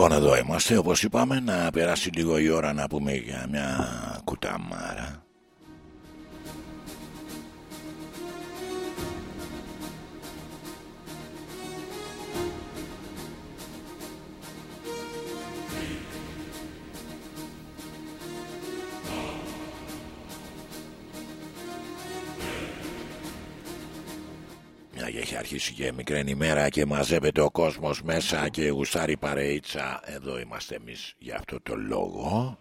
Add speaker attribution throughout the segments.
Speaker 1: Λοιπόν εδώ είμαστε όπως είπαμε να περάσει λίγο η ώρα να πούμε για μια κουταμάρα μικρή ημέρα και μαζεύεται ο κόσμος μέσα και γουστάρει παρείτσα εδώ είμαστε εμείς για αυτό το λόγο.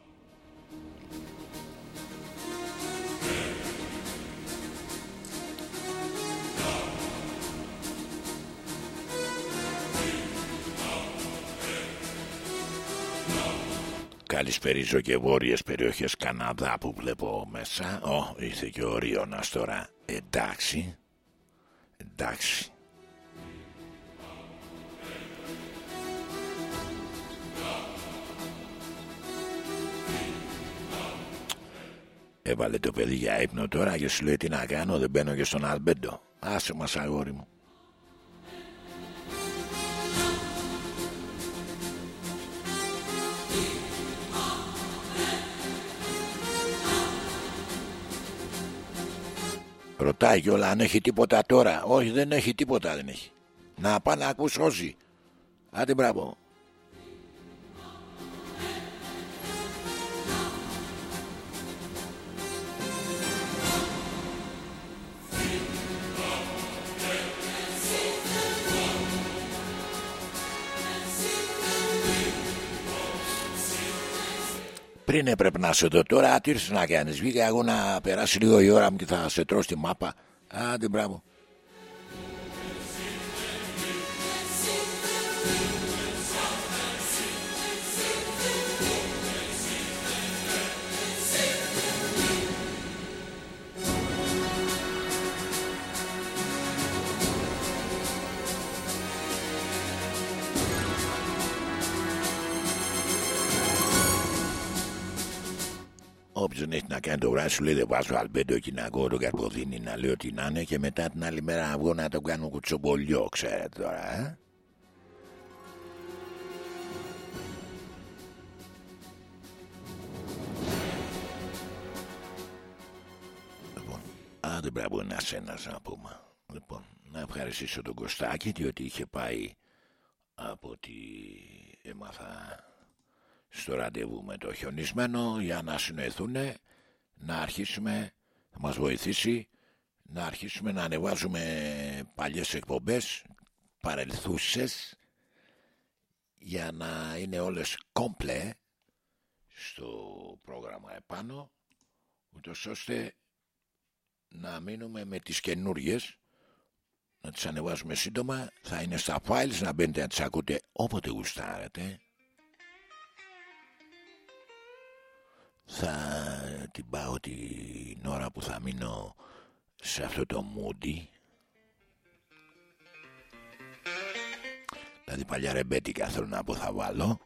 Speaker 1: Καλησπερίζω και βόρειες περιοχές Καναδά που βλέπω μέσα. Ω, ήρθε και ο Ρίωνας τώρα. Εντάξει. Εντάξει. Έβαλε το παιδί για ύπνο τώρα και σου λέει τι να κάνω δεν μπαίνω και στον Αλμπέντο. Άσε μας αγόρι μου. Ρωτάει κιόλα αν έχει τίποτα τώρα. Όχι, δεν έχει τίποτα, δεν έχει. Να πάει να ακούσει όσοι. Άντε μπράβο. Πριν έπρεπε να σε δω τώρα, τι ήρθες να κάνεις. Βγήκα εγώ να περάσει λίγο η ώρα μου και θα σε τρώω στη μάπα. Άντε, μπράβο. Δεν έχει να κάνει το βράδυ σου λέει δεν βάζω αλμπέντο εκεί να το καρποδίνει να λέω ότι να είναι και μετά την άλλη μέρα να βγω να το κάνω κουτσομπολιό, ξέρετε τώρα, ε. Λοιπόν, άντε μπράβο ένα ένα να πούμε. Λοιπόν, να ευχαριστήσω τον Κωστάκη διότι είχε πάει από ό,τι έμαθα στο ραντεβού με το χιονισμένο για να συνοηθούν να αρχίσουμε θα μας βοηθήσει να αρχίσουμε να ανεβάζουμε παλιές εκπομπές παρελθούσες για να είναι όλες κόμπλε στο πρόγραμμα επάνω ούτως ώστε να μείνουμε με τις καινούριες να τις ανεβάζουμε σύντομα θα είναι στα files να μπαίνετε να τις ακούτε όποτε γουστάρετε θα την πάω την ώρα που θα μείνω σε αυτό το μούντι. Δηλαδή παλιά ρεμπέτικα θέλω να πω θα βάλω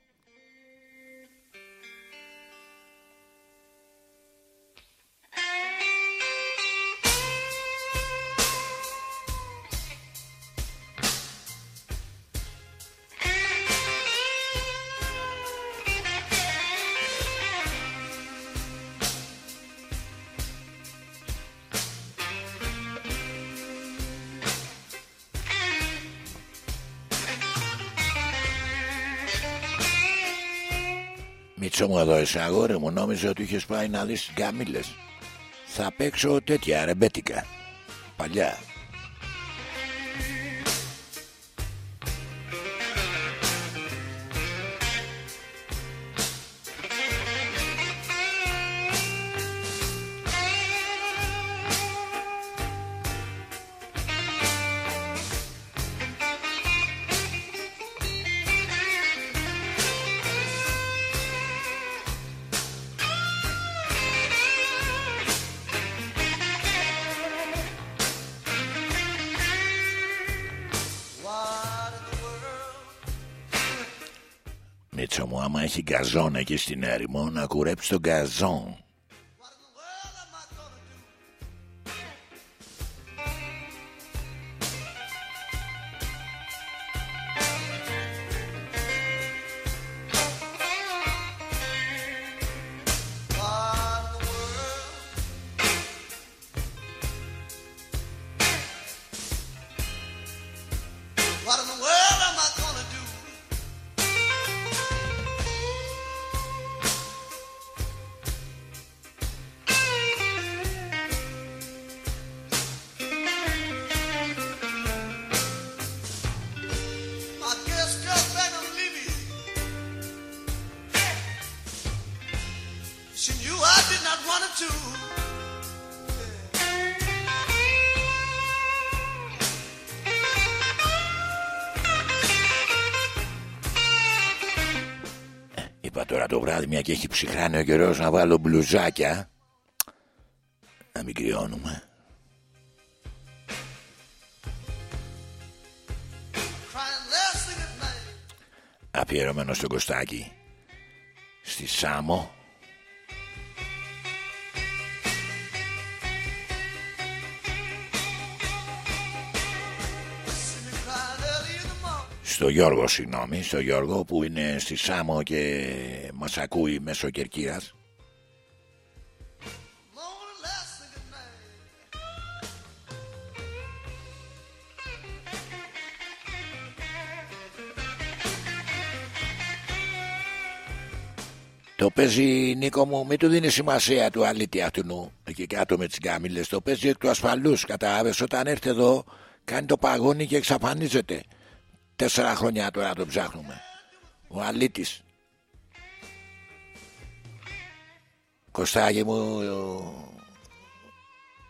Speaker 1: μου εδώ εσύ αγόρι μου νόμιζε ότι είχες πάει να δεις γκάμιλες. Θα παίξω τέτοια ρεμπέτικα. Παλιά έχει γκαζόν εκεί στην έρημο να κουρέψει τον γκαζόν το βράδυ μια και έχει ψυχράνει ο καιρός να βάλω μπλουζάκια. Να μην κρυώνουμε. Αφιερωμένο στο Κωστάκι Στη Σάμο στο Γιώργο συγγνώμη στο Γιώργο που είναι στη Σάμο και μας ακούει μέσω Κερκύρας Το παίζει Νίκο μου, μην του δίνεις σημασία του αλήτη αυτού εκεί κάτω με τις γκάμιλες. Το παίζει εκ του ασφαλούς, κατάλαβες. Όταν έρθει εδώ κάνει το παγόνι και εξαφανίζεται. Τέσσερα χρόνια τώρα το ψάχνουμε. Ο αλήτης. Κωστάγι μου,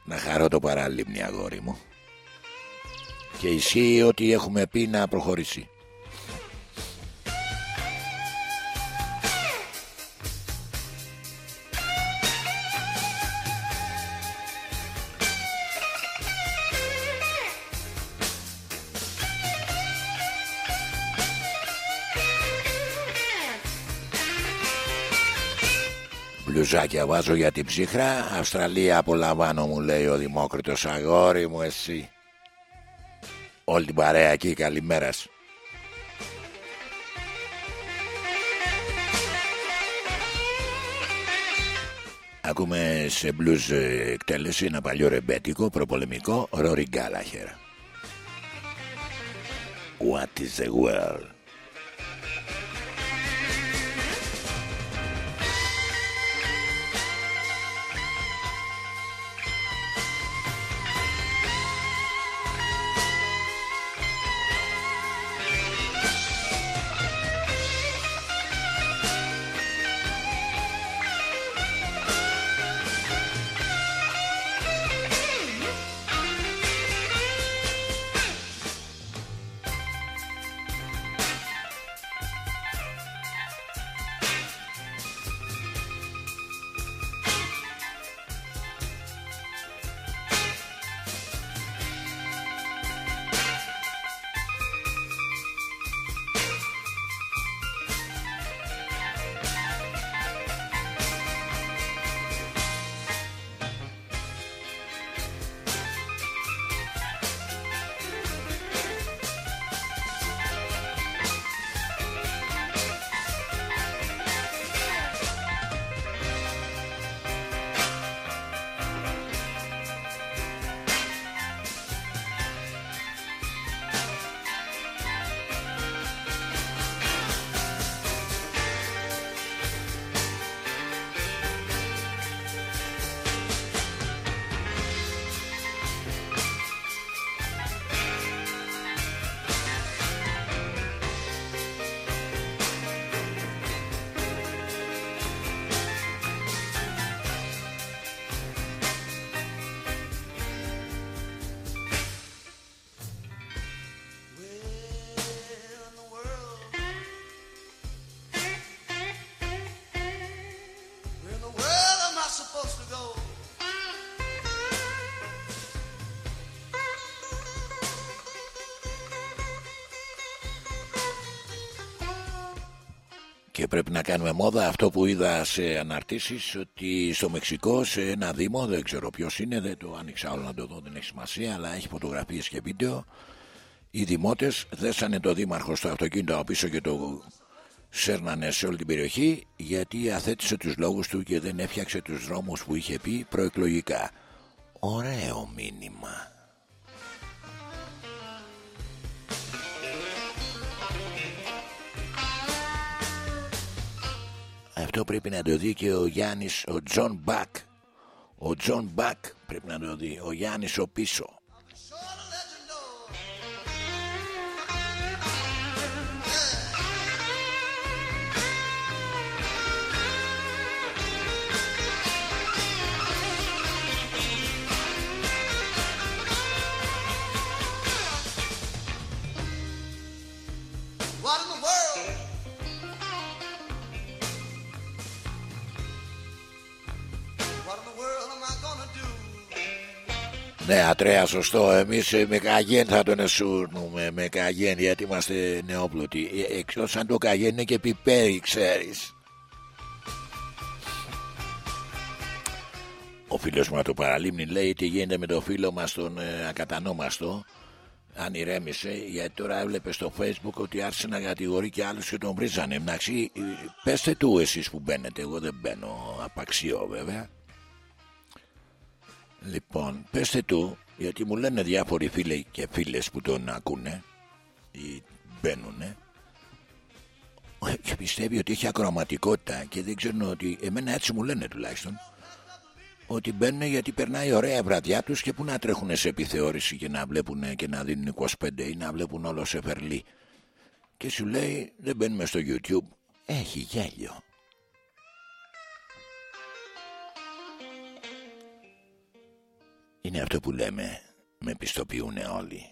Speaker 1: να χαρώ το παραλίμνη αγόρι μου. Και ισχύει ότι έχουμε πει να προχωρήσει. Μπλουζάκια βάζω για την ψύχρα. Αυστραλία απολαμβάνω μου λέει ο Δημόκριτος. Αγόρι μου εσύ. Όλη την παρέα εκεί καλημέρας. Ακούμε σε μπλουζ εκτέλεση ένα παλιό ρεμπέτικο προπολεμικό Ρόρι Γκάλαχερ What is the world; Να κάνουμε μόδα. Αυτό που είδα σε αναρτήσεις ότι στο Μεξικό σε ένα δήμο δεν ξέρω ποιος είναι δεν το άνοιξα όλο να το δω δεν έχει σημασία αλλά έχει φωτογραφίες και βίντεο. Οι δημότες δέσανε το δήμαρχο στο αυτοκίνητο από πίσω και το σέρνανε σε όλη την περιοχή γιατί αθέτησε τους λόγους του και δεν έφτιαξε τους δρόμους που είχε πει προεκλογικά. Ωραίο μήνυμα Αυτό πρέπει να το δει και ο Γιάννης, ο Τζον Μπακ. Ο Τζον Μπακ πρέπει να το δει. Ο Γιάννης ο πίσω. Ναι, Ατρέα, σωστό. Εμείς με καγέν θα τον εσούρνουμε. Με καγέν, γιατί είμαστε νεόπλωτοι. Ε, Εκτό αν το καγέν είναι και πιπέρι, ξέρεις. Ο φίλος μου το παραλίμνη λέει τι γίνεται με το φίλο μας τον ε, ακατανόμαστο αν ηρέμησε γιατί τώρα έβλεπε στο facebook ότι άρχισε να κατηγορεί και άλλους και τον βρίζανε εντάξει ε, πέστε του εσείς που μπαίνετε εγώ δεν μπαίνω απαξιό βέβαια λοιπόν πέστε του γιατί μου λένε διάφοροι φίλοι και φίλες που τον ακούνε ή μπαίνουνε και πιστεύει ότι έχει ακροματικότητα και δεν ξέρουν ότι εμένα έτσι μου λένε τουλάχιστον ότι μπαίνουν γιατί περνάει ωραία η βραδιά τους και που να τρέχουν σε επιθεώρηση και να βλέπουν και να δίνουν 25 ή να βλέπουν όλο σε φερλί. Και σου λέει δεν μπαίνουμε στο YouTube. Έχει γέλιο. Είναι αυτό που λέμε, με πιστοποιούν όλοι.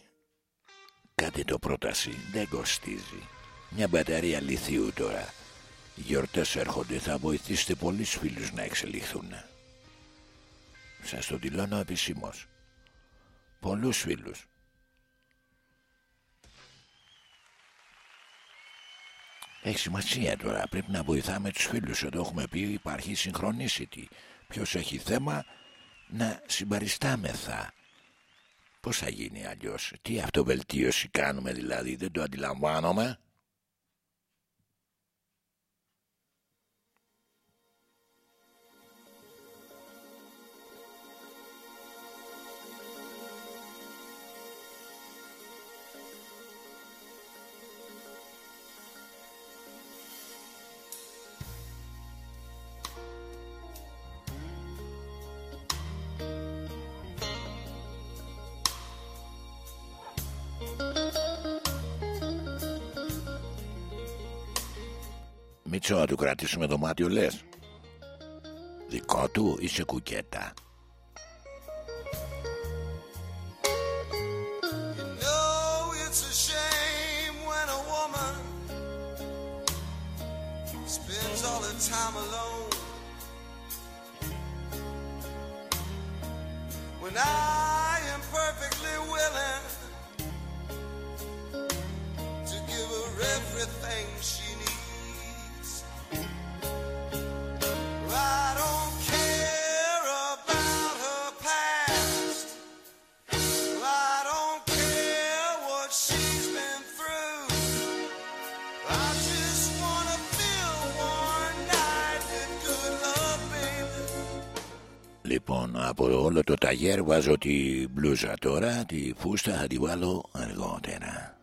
Speaker 1: Κάτι το πρόταση δεν κοστίζει. Μια μπαταρία λιθίου τώρα. Οι γιορτές έρχονται, θα βοηθήσετε πολλούς φίλους να εξελιχθούν. Σας το δηλώνω επισήμως. Πολλούς φίλους. Έχει σημασία τώρα. Πρέπει να βοηθάμε τους φίλους. Εδώ έχουμε πει υπάρχει συγχρονίσιτη. Ποιος έχει θέμα να συμπαριστάμεθα. Πώς θα γίνει αλλιώς; Τι αυτοβελτίωση κάνουμε δηλαδή; Δεν το αντιλαμβάνομαι. Μίτσο να του κρατήσουμε δωμάτιο λες Δικό του ή σε κουκέτα time alone. When I από όλο το ταγέρ βάζω τη μπλούζα τώρα, τη φούστα θα τη βάλω αργότερα.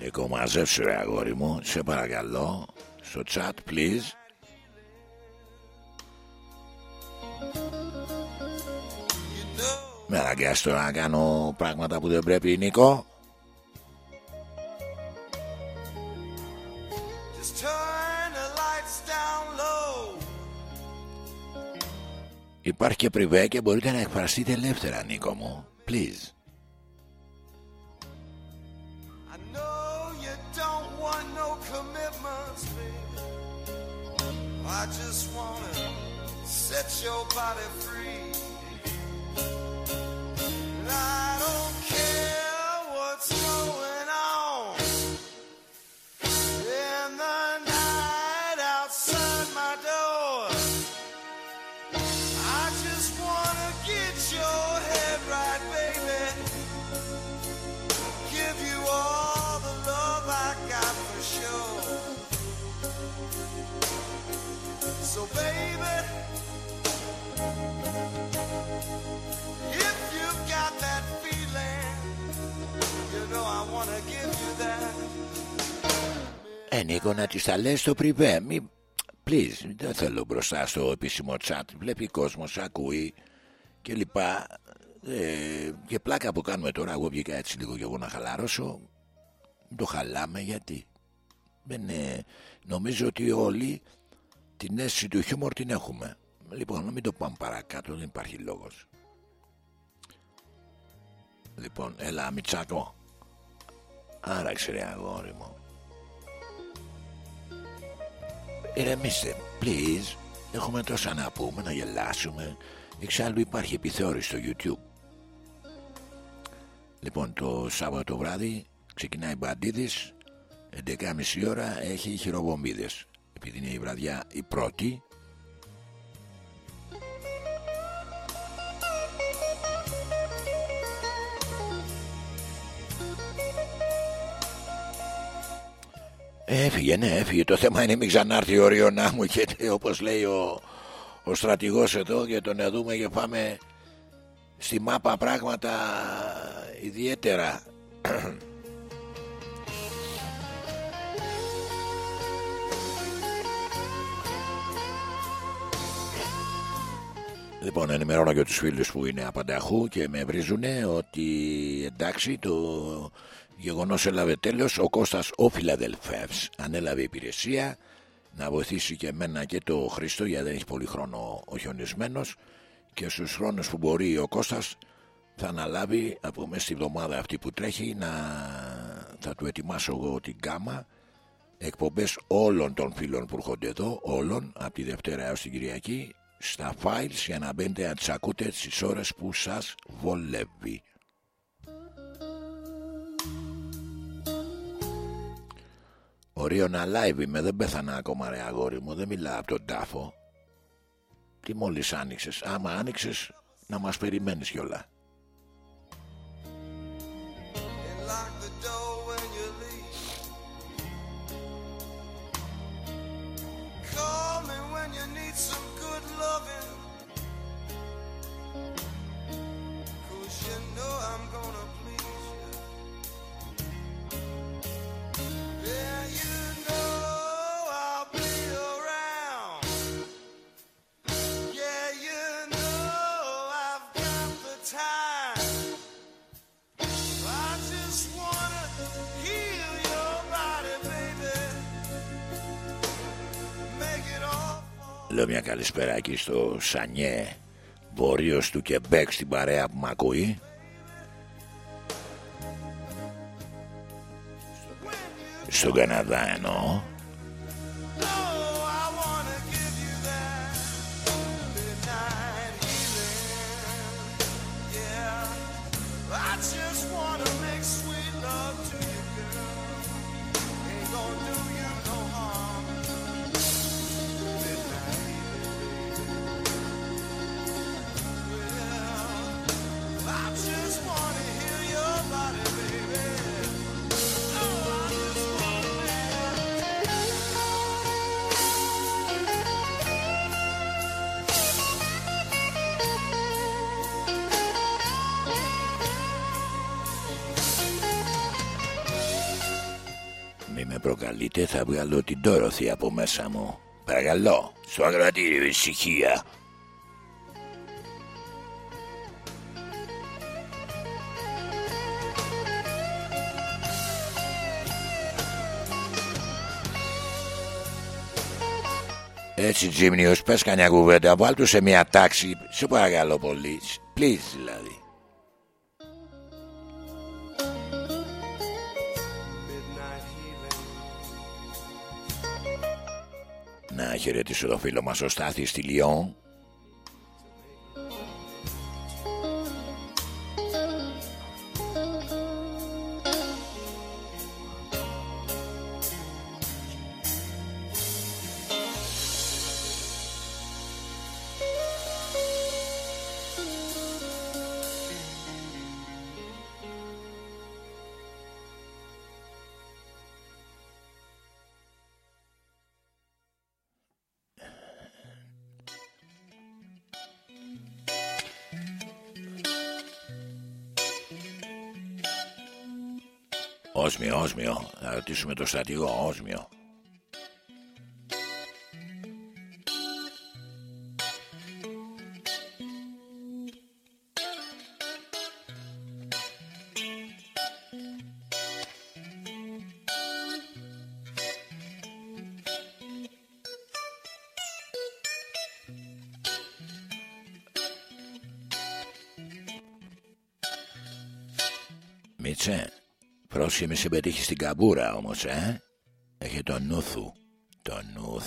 Speaker 1: Νίκο μαζέψου ρε αγόρι μου, σε παρακαλώ, στο chat please. Με αναγκάσει τώρα να κάνω πράγματα που δεν πρέπει Νίκο. Υπάρχει και πριβέ και μπορείτε να εκφραστείτε ελεύθερα Νίκο μου. Please.
Speaker 2: I know you don't want no commitments, baby. I just wanna set your body free.
Speaker 1: Νίκο, να τη τα λες στο πριβέ. Μη... Please, δεν θέλω μπροστά στο επίσημο chat. Βλέπει κόσμος, ακούει και λοιπά. Ε, και πλάκα που κάνουμε τώρα, εγώ βγήκα έτσι λίγο και εγώ να χαλαρώσω. Το χαλάμε γιατί; Δεν, ε, νομίζω ότι όλοι την αίσθηση του χιούμορ την έχουμε. Λοιπόν, να μην το πάμε παρακάτω, δεν υπάρχει λόγος. Λοιπόν, έλα Μιτσάκο. Άραξε ρε αγόρι μου. Ηρεμήστε, please. Έχουμε τόσα να πούμε, να γελάσουμε. Εξάλλου υπάρχει επιθεώρηση στο YouTube. Λοιπόν, το Σάββατο βράδυ ξεκινάει Μπαντίδης 11.30 ώρα έχει χειροβομβίδες επειδή είναι η βραδιά η πρώτη Έφυγε, ναι, έφυγε. Το θέμα είναι μην ξανάρθει ο Ριονά μου και όπως λέει ο, ο στρατηγός εδώ και τον δούμε και πάμε στη μάπα πράγματα ιδιαίτερα. Λοιπόν, ενημερώνω για τους φίλους που είναι απανταχού και με βρίζουνε ότι εντάξει το γεγονός έλαβε τέλος. Ο Κώστας ο Φιλαδελφεύς ανέλαβε υπηρεσία να βοηθήσει και εμένα και το Χρήστο γιατί δεν έχει πολύ χρόνο ο χιονισμένος και στους χρόνους που μπορεί ο Κώστας θα αναλάβει από μέσα στη βδομάδα αυτή που τρέχει να θα του ετοιμάσω εγώ την κάμα εκπομπές όλων των φίλων που έρχονται εδώ όλων από τη Δευτέρα έως την Κυριακή στα files για να μπαίνετε να τις ακούτε τις ώρες που σας βολεύει. Ωραίο να live είμαι, δεν πέθανα ακόμα ρε αγόρι μου, δεν μιλάω από τον τάφο. Τι μόλις άνοιξες, άμα άνοιξες να μας περιμένεις κιόλα. Λέω μια καλησπέρα εκεί στο Σανιέ Βορείος του Κεμπέκ στην παρέα που μ' ακούει. Στον Καναδά εννοώ προκαλείτε θα βγάλω την τόροθη από μέσα μου. Παρακαλώ, στο αγρατήριο ησυχία. Έτσι Τζίμνιος πες κανένα κουβέντα Βάλ του σε μια τάξη Σε παρακαλώ πολύ Please δηλαδή Να χαιρετήσω το φίλο μας ο Στάθης στη Λιόν όσμιο. Να ρωτήσουμε το στρατηγό, όσμιο. Μίτσε, πρόσχε με συμπετύχει στην καμπούρα όμως, ε. Έχει το νου Το νου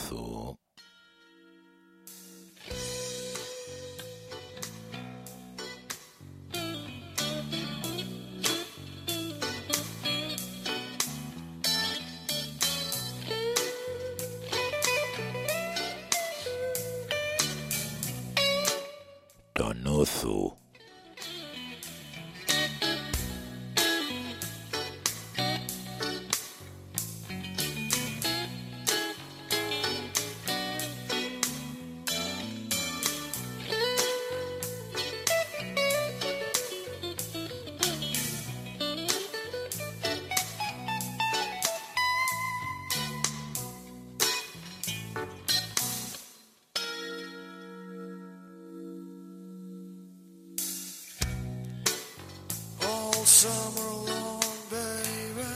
Speaker 2: summer long, baby.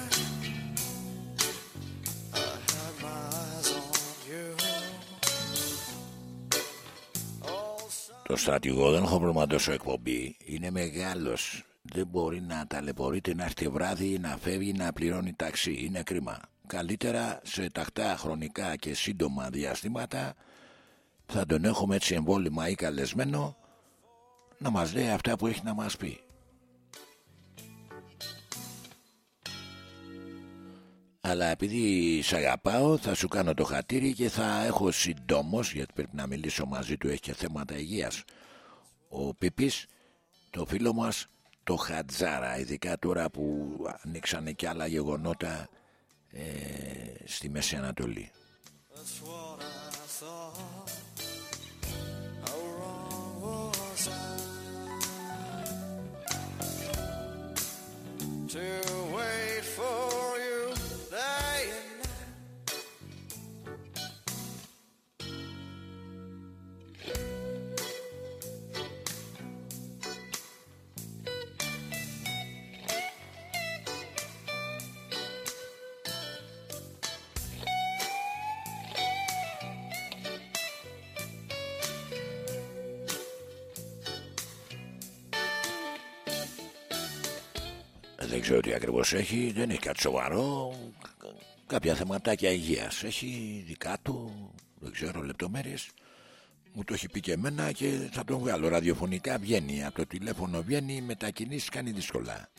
Speaker 2: I had my eyes on you. All summer.
Speaker 1: Το στρατηγό δεν έχω πρόβλημα τόσο εκπομπή. Είναι μεγάλος. Δεν μπορεί να ταλαιπωρείται να έρθει βράδυ, να φεύγει, να πληρώνει ταξί. Είναι κρίμα. Καλύτερα σε τακτά χρονικά και σύντομα διαστήματα θα τον έχουμε έτσι εμβόλυμα ή καλεσμένο να μας λέει αυτά που έχει να μας πει. Αλλά επειδή σε αγαπάω θα σου κάνω το χατήρι και θα έχω συντόμως γιατί πρέπει να μιλήσω μαζί του έχει και θέματα υγείας. Ο Πίπης το φίλο μας το Χατζάρα ειδικά τώρα που ανοίξανε και άλλα γεγονότα ε, στη Μέση Ανατολή.
Speaker 2: That's
Speaker 1: δεν ξέρω τι ακριβώς έχει δεν έχει κάτι σοβαρό. Κάποια θεματάκια υγείας έχει δικά του δεν ξέρω λεπτομέρειες. Μου το έχει πει και εμένα και θα τον βγάλω ραδιοφωνικά. Βγαίνει από το τηλέφωνο βγαίνει μετακινήσεις κάνει δύσκολα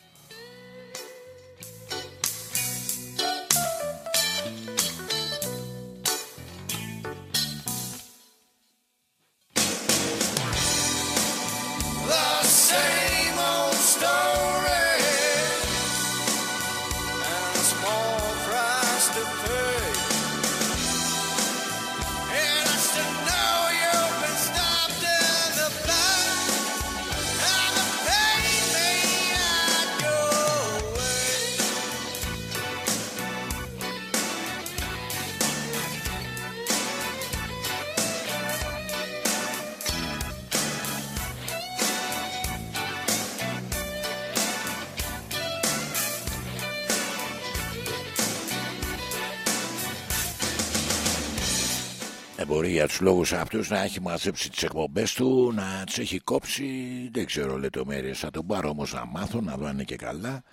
Speaker 1: Ε, μπορεί για τους λόγους αυτούς να έχει μαζέψει τις εκπομπές του, να τις έχει κόψει, δεν ξέρω λεπτομέρειες. Θα τον πάρω όμως να μάθω, να δω αν είναι και καλά.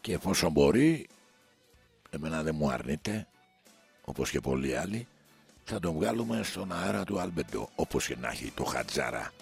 Speaker 1: Και εφόσον μπορεί, εμένα δεν μου αρνείται, όπως και πολλοί άλλοι, θα τον βγάλουμε στον αέρα του Αλμπεντό, όπως και να έχει το Χατζάρα.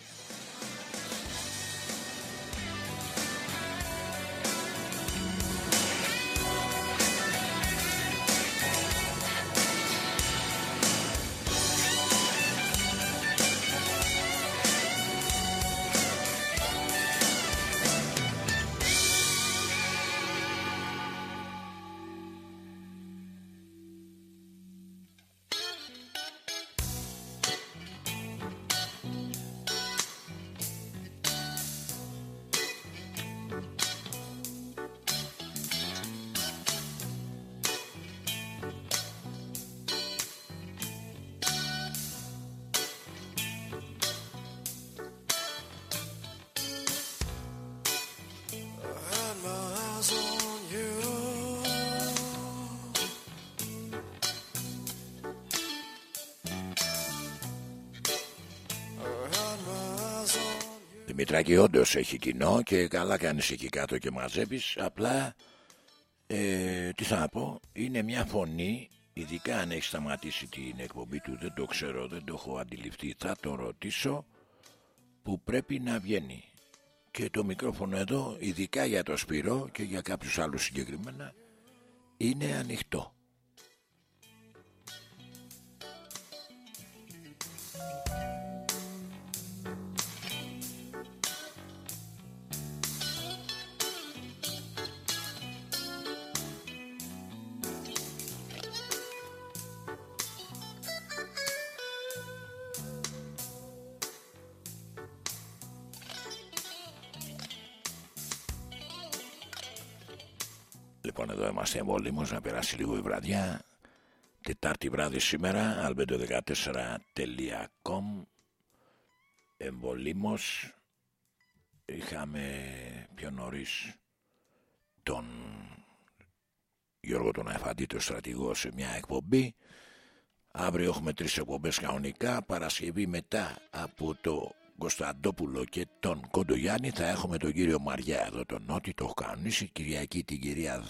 Speaker 2: You.
Speaker 1: Δημητράκη όντως έχει κοινό και καλά κάνεις εκεί κάτω και μαζεύεις Απλά ε, τι θα πω Είναι μια φωνή ειδικά αν έχεις σταματήσει την εκπομπή του δεν το ξέρω, δεν το έχω αντιληφθεί θα τον ρωτήσω που πρέπει να βγαίνει και το μικρόφωνο εδώ ειδικά για το Σπύρο και για κάποιους άλλους συγκεκριμένα είναι ανοιχτό είμαστε εμβόλυμος να περάσει λίγο η βραδιά. Τετάρτη βράδυ σήμερα albedo14.com Εμβολύμος Είχαμε πιο νωρίς τον Γιώργο τον Αφαντή, το στρατηγό σε μια εκπομπή. Αύριο έχουμε τρεις εκπομπές κανονικά. Παρασκευή μετά από το Κωνσταντόπουλο και τον Κοντογιάννη θα έχουμε τον κύριο Μαριά εδώ τον Νότι, το έχω κανονίσει, Κυριακή την κυρία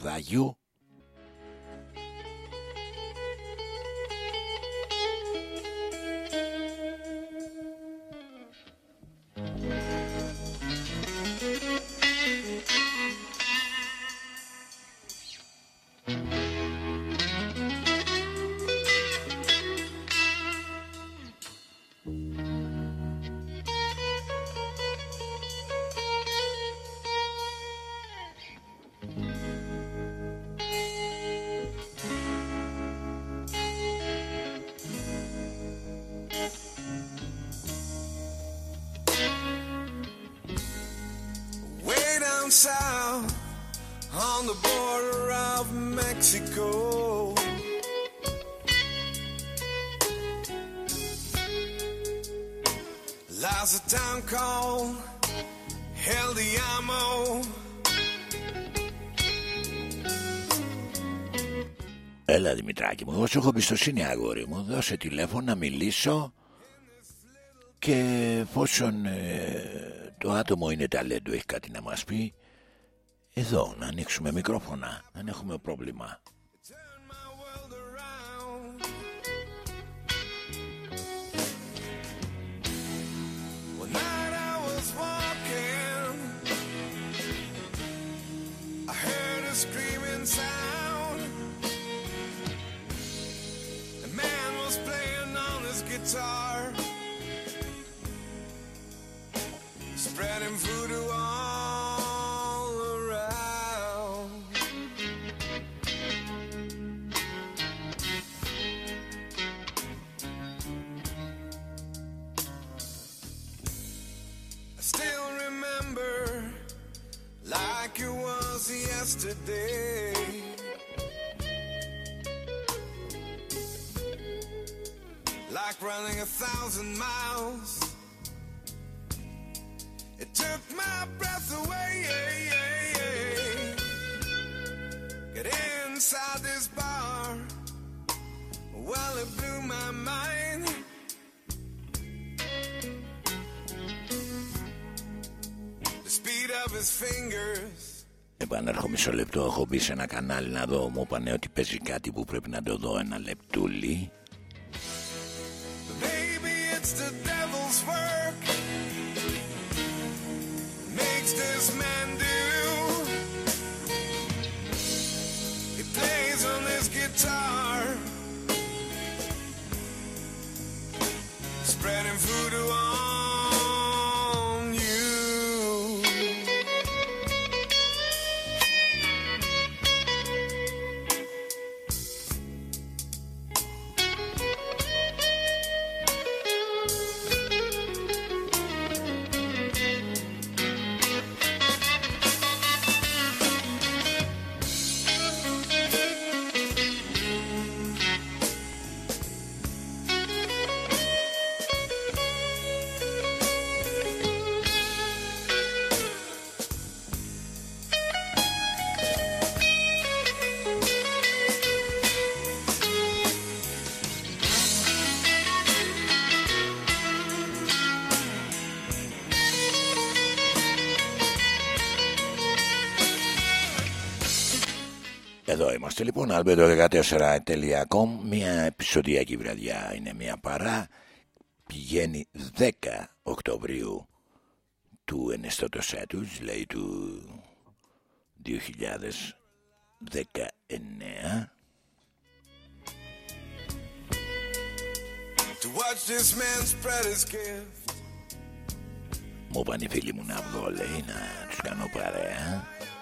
Speaker 1: Δάγιου Δημητράκη μου, εγώ σου έχω πιστοσύνη αγόρι μου, δώσε τηλέφωνο να μιλήσω και εφόσον ε, το άτομο είναι ταλέντο, έχει κάτι να μας πει, εδώ να ανοίξουμε μικρόφωνα, δεν έχουμε πρόβλημα. Λεπτό, έχω μπει σε ένα κανάλι να δω, μου είπανε ότι παίζει κάτι που πρέπει να το δω ένα λεπτούλι Εδώ είμαστε λοιπόν, albedo14.com Μια επεισοδιακή βραδιά είναι μια παρά. Πηγαίνει 10 Οκτωβρίου του ενεστώτος έτους Δηλαδή του 2019
Speaker 2: To watch this man spread his gift.
Speaker 1: Μου είπαν οι φίλοι μου να βγω λέει να τους κάνω παρέα.
Speaker 2: When he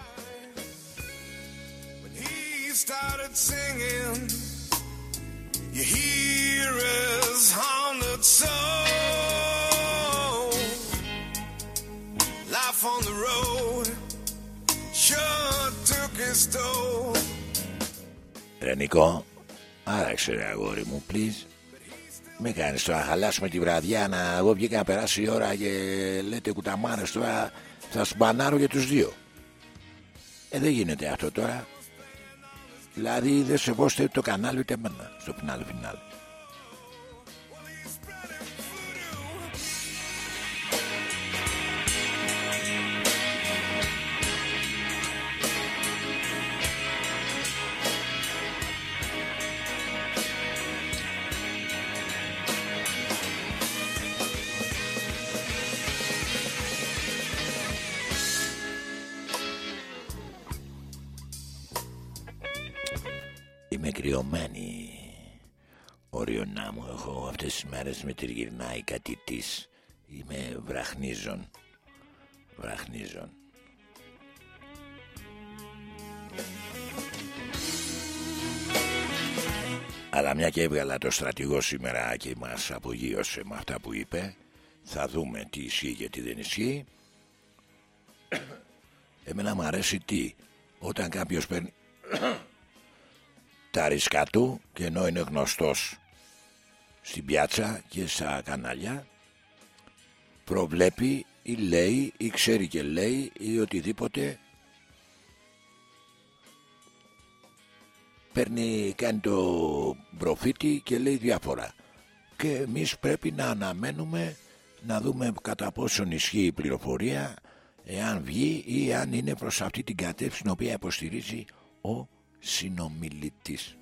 Speaker 2: started singing, you hear his haunted soul. Life on the road sure took its toll.
Speaker 1: Ρε Νικό, άραξε ρε αγόρι μου, please. Μην κάνεις τώρα, χαλάσουμε τη βραδιά να εγώ βγήκα να περάσει η ώρα και λέτε κουταμάρες τώρα θα σπανάρω για τους δύο. Ε, δεν γίνεται αυτό τώρα. Δηλαδή δεν σεβόστε το κανάλι ούτε εμένα στο φινάλι φινάλι. Είμαι κρυωμένη Οριονά μου έχω αυτές τις μέρες με τριγυρνάει κάτι της. Είμαι βραχνίζων. Βραχνίζων. Αλλά μια και έβγαλα το στρατηγό σήμερα και μας απογείωσε με αυτά που είπε Θα δούμε τι ισχύει και τι δεν ισχύει. Εμένα μου αρέσει τι Όταν κάποιος παίρνει τα ρίσκα του και ενώ είναι γνωστός στην πιάτσα και στα κανάλια προβλέπει ή λέει ή ξέρει και λέει ή οτιδήποτε παίρνει, κάνει το προφήτη και λέει διάφορα. Και εμείς πρέπει να αναμένουμε να δούμε κατά πόσον ισχύει η πληροφορία εάν βγει ή αν είναι προς αυτή την κατεύθυνση την οποία υποστηρίζει ο συνομιλητής.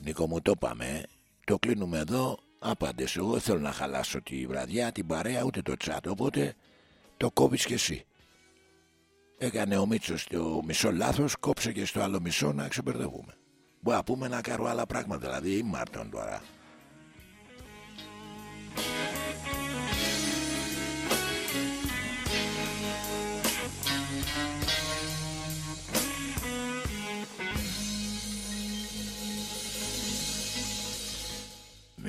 Speaker 1: Νίκο μου το πάμε Το κλείνουμε εδώ. Άπαντες εγώ. Δεν θέλω να χαλάσω τη βραδιά Την παρέα ούτε το τσάτ. Οπότε το κόβεις και εσύ. Έκανε ο Μίτσος το μισό λάθος Κόψε και στο άλλο μισό να ξεπερδεύουμε. Μπορεί να πούμε να κάνω άλλα πράγματα Δηλαδή η Μάρτον τώρα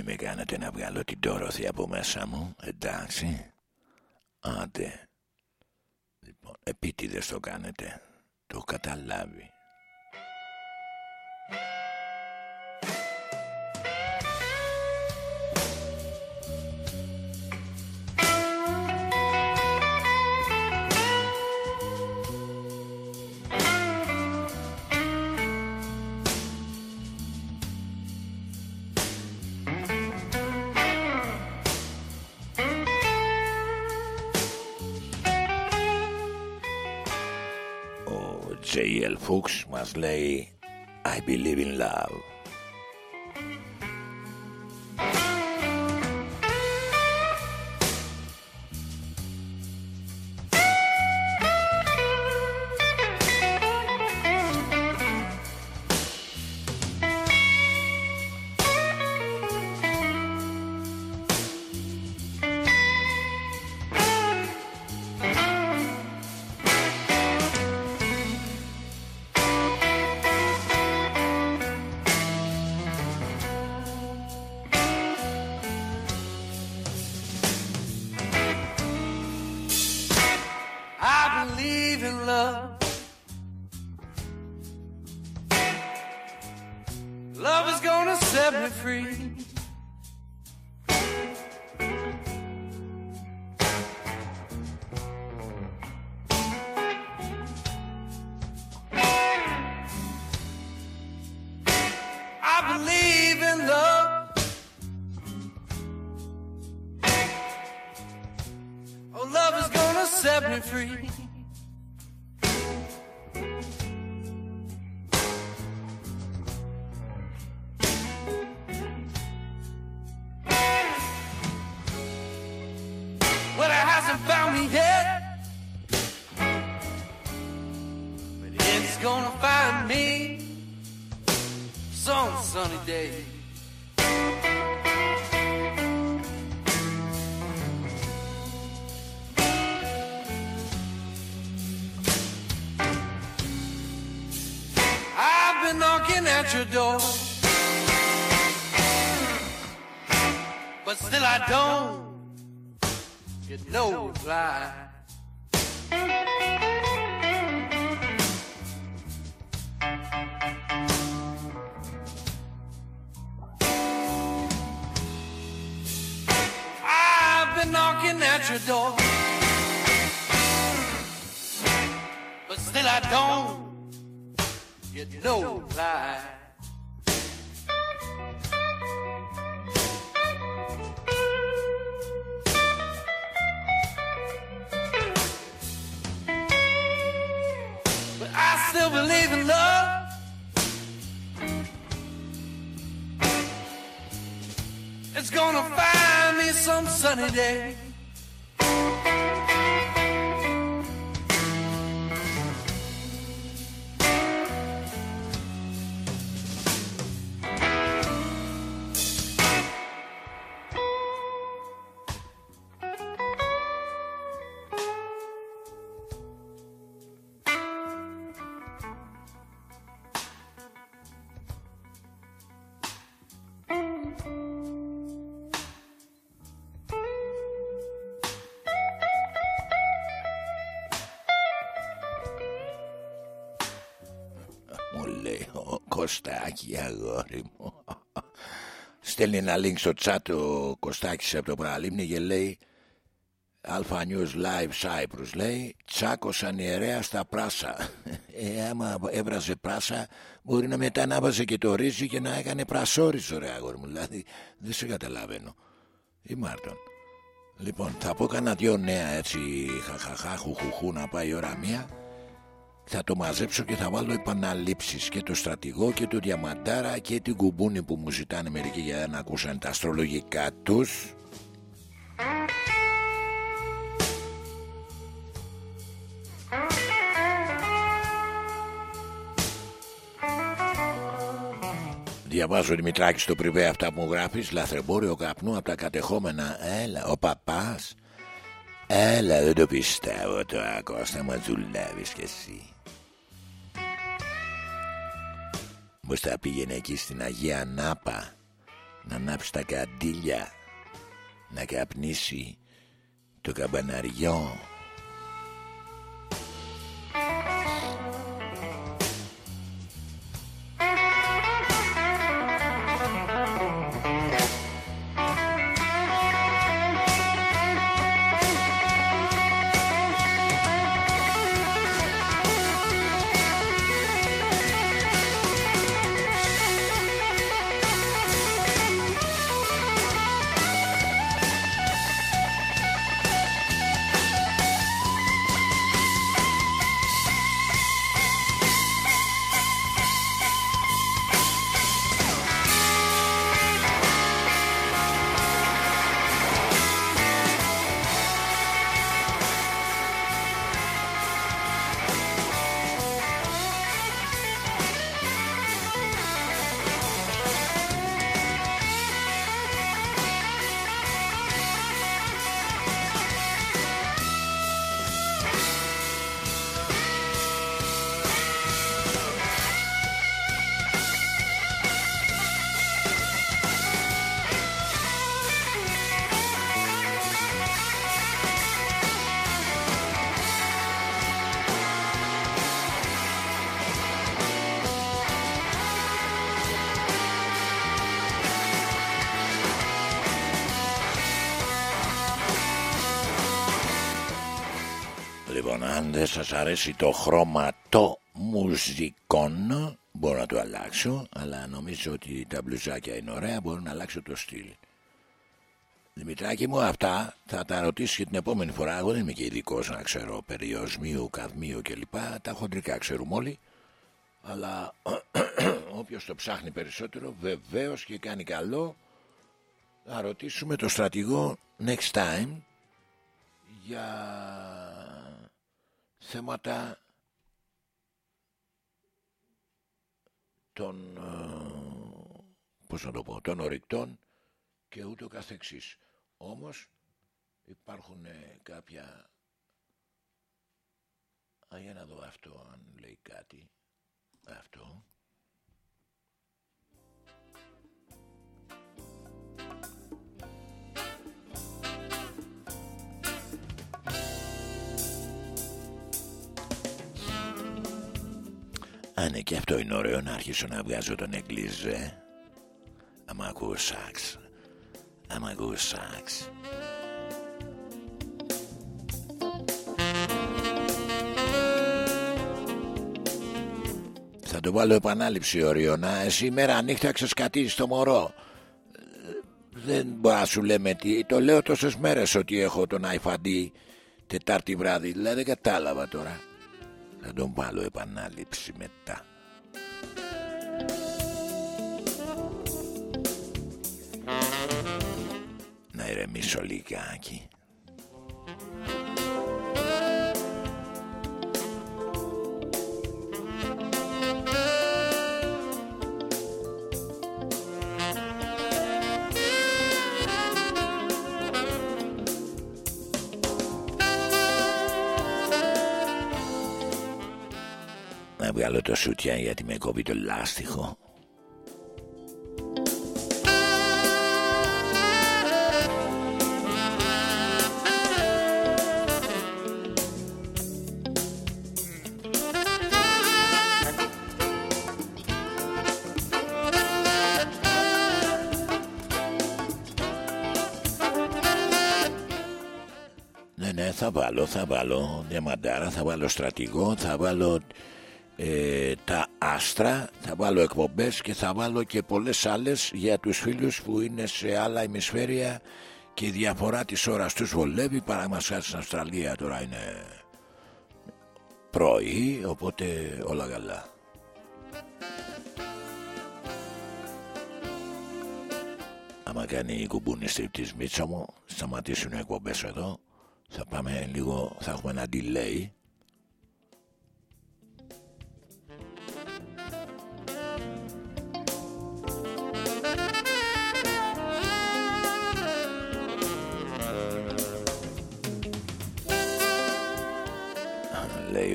Speaker 1: Μη με κάνετε να βγάλω την τόροθη από μέσα μου Εντάξει. Άντε. Λοιπόν επίτηδες το κάνετε. Το έχω καταλάβει J.L. Fuchs, Masley, I Believe in Love.
Speaker 2: I believe in love. Oh, love is gonna set me free. Door, but still I don't get no reply. Sunny day.
Speaker 1: Κωστάκη αγόρι μου. Στέλνει ένα link στο chat ο Κωστάκης από το παραλίμνη και λέει Alpha News Live Cyprus λέει τσάκωσαν ιερέα στα πράσα ε, άμα έβραζε πράσα μπορεί να μετά να βάζε και το ρύζι και να έκανε πρασόριζο ρε αγόρι μου. Δηλαδή δεν σε καταλαβαίνω. Ή Μάρτον. Λοιπόν θα πω κανένα δυο νέα έτσι χαχαχά χουχουχού να πάει η ώρα μία θα το μαζέψω και θα βάλω επαναλήψεις και το στρατηγό και το διαμαντάρα και την κουμπούνη που μου ζητάνε μερικοί για να ακούσαν τα αστρολογικά τους. Διαβάζω Δημητράκη στο πριβέ αυτά που μου γράφεις. Λαθρεμπόριο καπνού από τα κατεχόμενα. Έλα ο παπάς Έλα δεν το πιστεύω το Κώστα μα δουλεύεις κι εσύ. Πως θα πήγαινε εκεί στην Αγία Νάπα Να ανάψει τα καντήλια Να καπνίσει το καμπαναριό αρέσει το χρώμα το μουζικών, μπορώ να το αλλάξω, αλλά νομίζω ότι τα μπλουζάκια είναι ωραία, μπορώ να αλλάξω το στυλ. Δημητράκη μου, αυτά θα τα ρωτήσω και την επόμενη φορά. Εγώ δεν είμαι και ειδικός να ξέρω περιοσμίου, καδμίου κλπ. Τα χοντρικά ξέρουμε όλοι. Αλλά όποιος το ψάχνει περισσότερο, βεβαίως και κάνει καλό, θα ρωτήσουμε το στρατηγό next time για θέματα των ε, πώς να το πω, των ορυκτών και ούτω καθεξής. Όμως υπάρχουν ε, κάποια... Α, για να δω αυτό αν λέει κάτι. Αυτό. Α, ναι, και αυτό είναι ωραίο να αρχίσω να βγάζω τον εγκλίζε. Άμα ακούω σάξ. Άμα ακούω σάξ. Θα το βάλω επανάληψη Οριονά. Σήμερα νύχτα ξεσκατίζεις το μωρό. Δεν μπορώ να σου λέμε τι. Το λέω τόσες μέρες ότι έχω τον iPad Τετάρτη βράδυ. Δηλαδή δεν κατάλαβα τώρα. Θα τον βάλω επανάληψη μετά. Να ηρεμήσω λιγάκι. Βγάλω το σούτια γιατί με κόβει το λάστιχο. Ναι, ναι, θα βάλω, θα βάλω διαμαντάρα, θα βάλω στρατηγό, θα βάλω ε, τα άστρα, θα βάλω εκπομπές και θα βάλω και πολλές άλλες για τους φίλους που είναι σε άλλα ημισφαίρια και η διαφορά της ώρας τους βολεύει παραγματικά στην Αυστραλία τώρα είναι πρωί οπότε όλα καλά. Άμα κάνει η κουμπούνιστη της Μίτσο μου σταματήσουν οι εκπομπές εδώ. Θα πάμε λίγο θα έχουμε ένα delay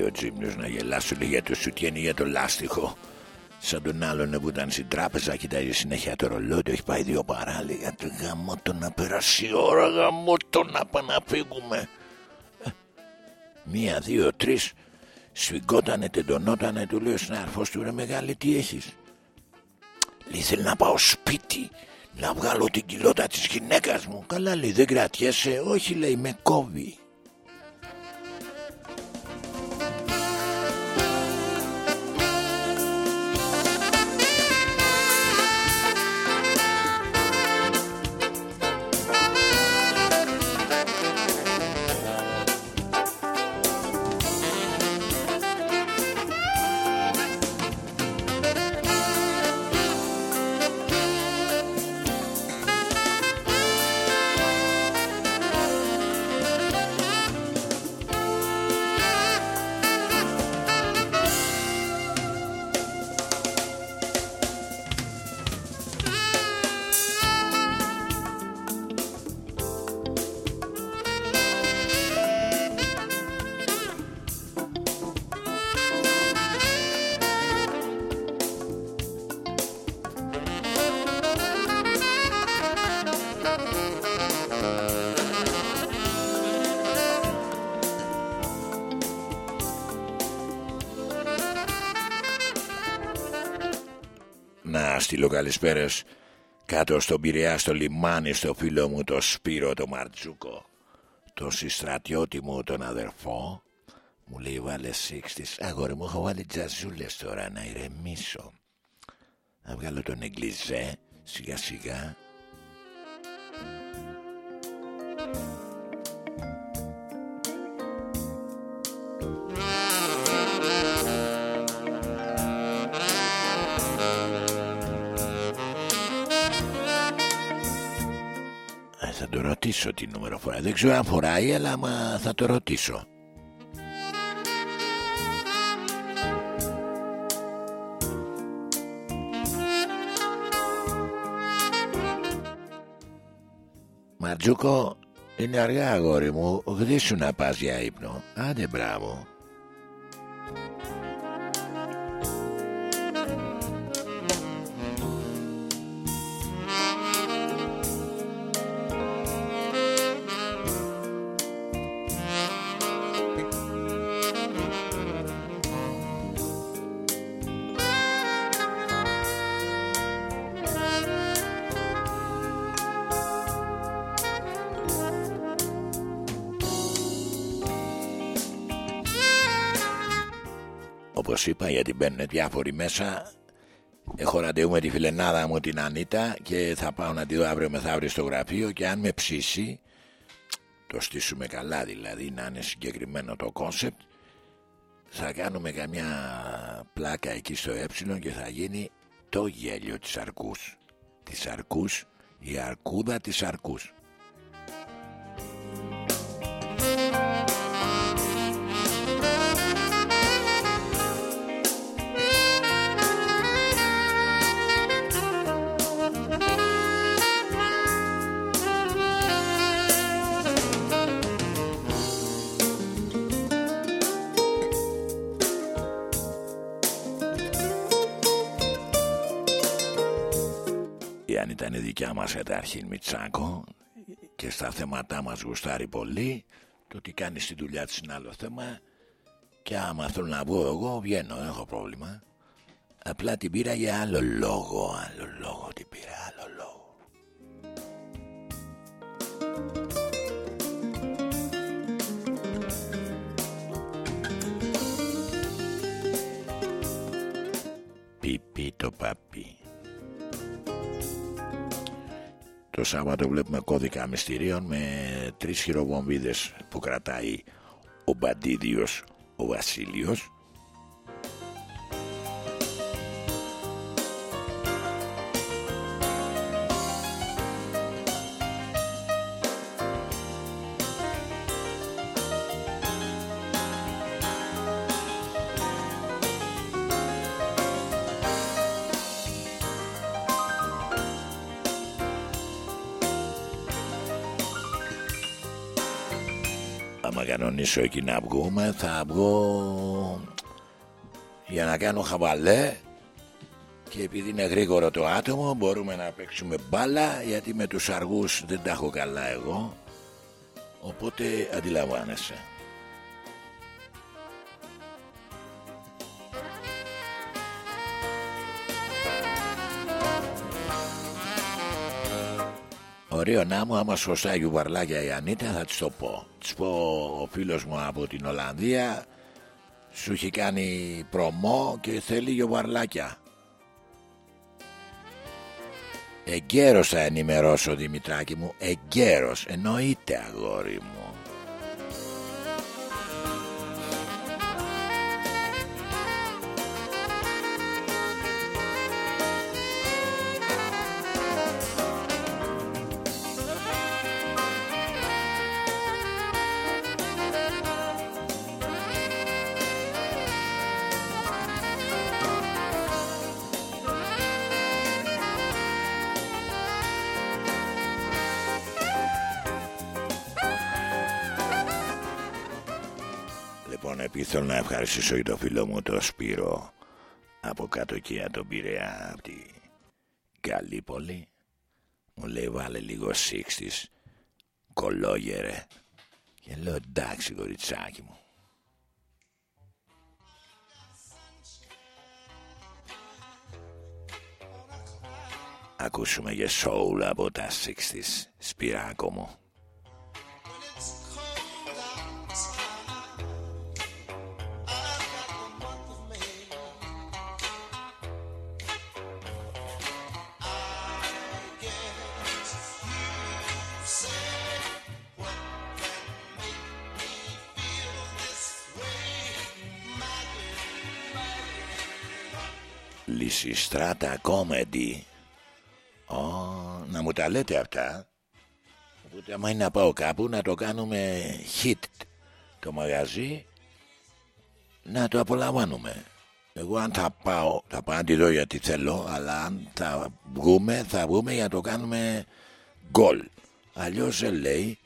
Speaker 1: ο Τζίμνιος να γελάσουν για το σουτιένι για το λάστιχο. Σαν τον άλλον που ήταν στην τράπεζα κοιτάζει συνέχεια το ρολόι του έχει πάει δύο παράλογα του γαμώ το να περάσει η ώρα γαμώ το να πάμε να φύγουμε Ε, μία, δύο, τρεις. Σφιγγότανε, τεντωνότανε του λέει ο συνάρφος του ρε μεγάλη τι έχεις; Λέει θέλει να πάω σπίτι να βγάλω την κοιλώτα της γυναίκας μου καλά λέει δεν κρατιέσαι όχι λέει με κόβει καλησπέρες κάτω στον Πειραιά στο λιμάνι στο φίλο μου το Σπύρο το Μαρτζούκο. Το συστρατιώτη μου τον αδερφό μου λέει βάλε σίξτης αγόρι μου έχω βάλει τζαζούλες τώρα να ηρεμήσω. Να βγάλω τον εγκλιζέ σιγά σιγά το ρωτήσω τι νούμερο φοράει. Δεν ξέρω αν φοράει, αλλά μα θα το ρωτήσω. Ματζούκο, είναι αργά αγόρι μου, γδίσου να πας για ύπνο. Άντε μπράβο. Όπως είπα γιατί μπαίνουν διάφοροι μέσα Έχω ραντεβού με τη φιλενάδα μου την Ανίτα Και θα πάω να τη δω αύριο μεθαύριο στο γραφείο Και αν με ψήσει Το στήσουμε καλά δηλαδή Να είναι συγκεκριμένο το κόνσεπτ Θα κάνουμε καμιά πλάκα εκεί στο ε Και θα γίνει το γέλιο της αρκούς. Της αρκούς Η αρκούδα της αρκούς ήταν δικιά μας καταρχήν Μιτσάκο και στα θέματά μας γουστάρει πολύ το τι κάνεις στη δουλειά της είναι άλλο θέμα και άμα θέλω να βγω εγώ βγαίνω δεν έχω πρόβλημα. Απλά την πήρα για άλλο λόγο άλλο λόγο την πήρα άλλο λόγο. Πιπί το παπί Το Σάββατο βλέπουμε κώδικα μυστηρίων με τρεις χειροβομβίδες που κρατάει ο Μπαντίδιος ο Βασίλειος κανονίσω εκεί να βγούμε θα βγω για να κάνω χαβαλέ και επειδή είναι γρήγορο το άτομο μπορούμε να παίξουμε μπάλα γιατί με τους αργούς δεν τα έχω καλά εγώ οπότε αντιλαμβάνεσαι Ωραίο να μου άμα σωστά γιουβαρλάκια η Ανίτα θα της το πω. Της πω ο φίλος μου από την Ολλανδία Σου έχει κάνει προμό και θέλει γιουβαρλάκια. Εγκαίρος θα ενημερώσω Δημητράκη μου Εγκαίρος. Εννοείται αγόρι μου Θέλω να ευχαριστήσω για το φίλο μου το Σπύρο. Από κάτω εκεί τον Πειραιά από τη Καλύπολη μου λέει βάλε λίγο σύξτης κολόγερε και λέω εντάξει κοριτσάκι μου Ακούσουμε για soul από τα 60's Σπυράκο μου Στράτα Comedy. Oh, να μου τα λέτε αυτά. Οπότε άμα είναι να πάω κάπου να το κάνουμε hit το μαγαζί να το απολαμβάνουμε. Εγώ αν θα πάω, θα πάω να δω γιατί θέλω, αλλά αν θα βγούμε, θα βγούμε για να το κάνουμε γκολ. Αλλιώς δεν λέει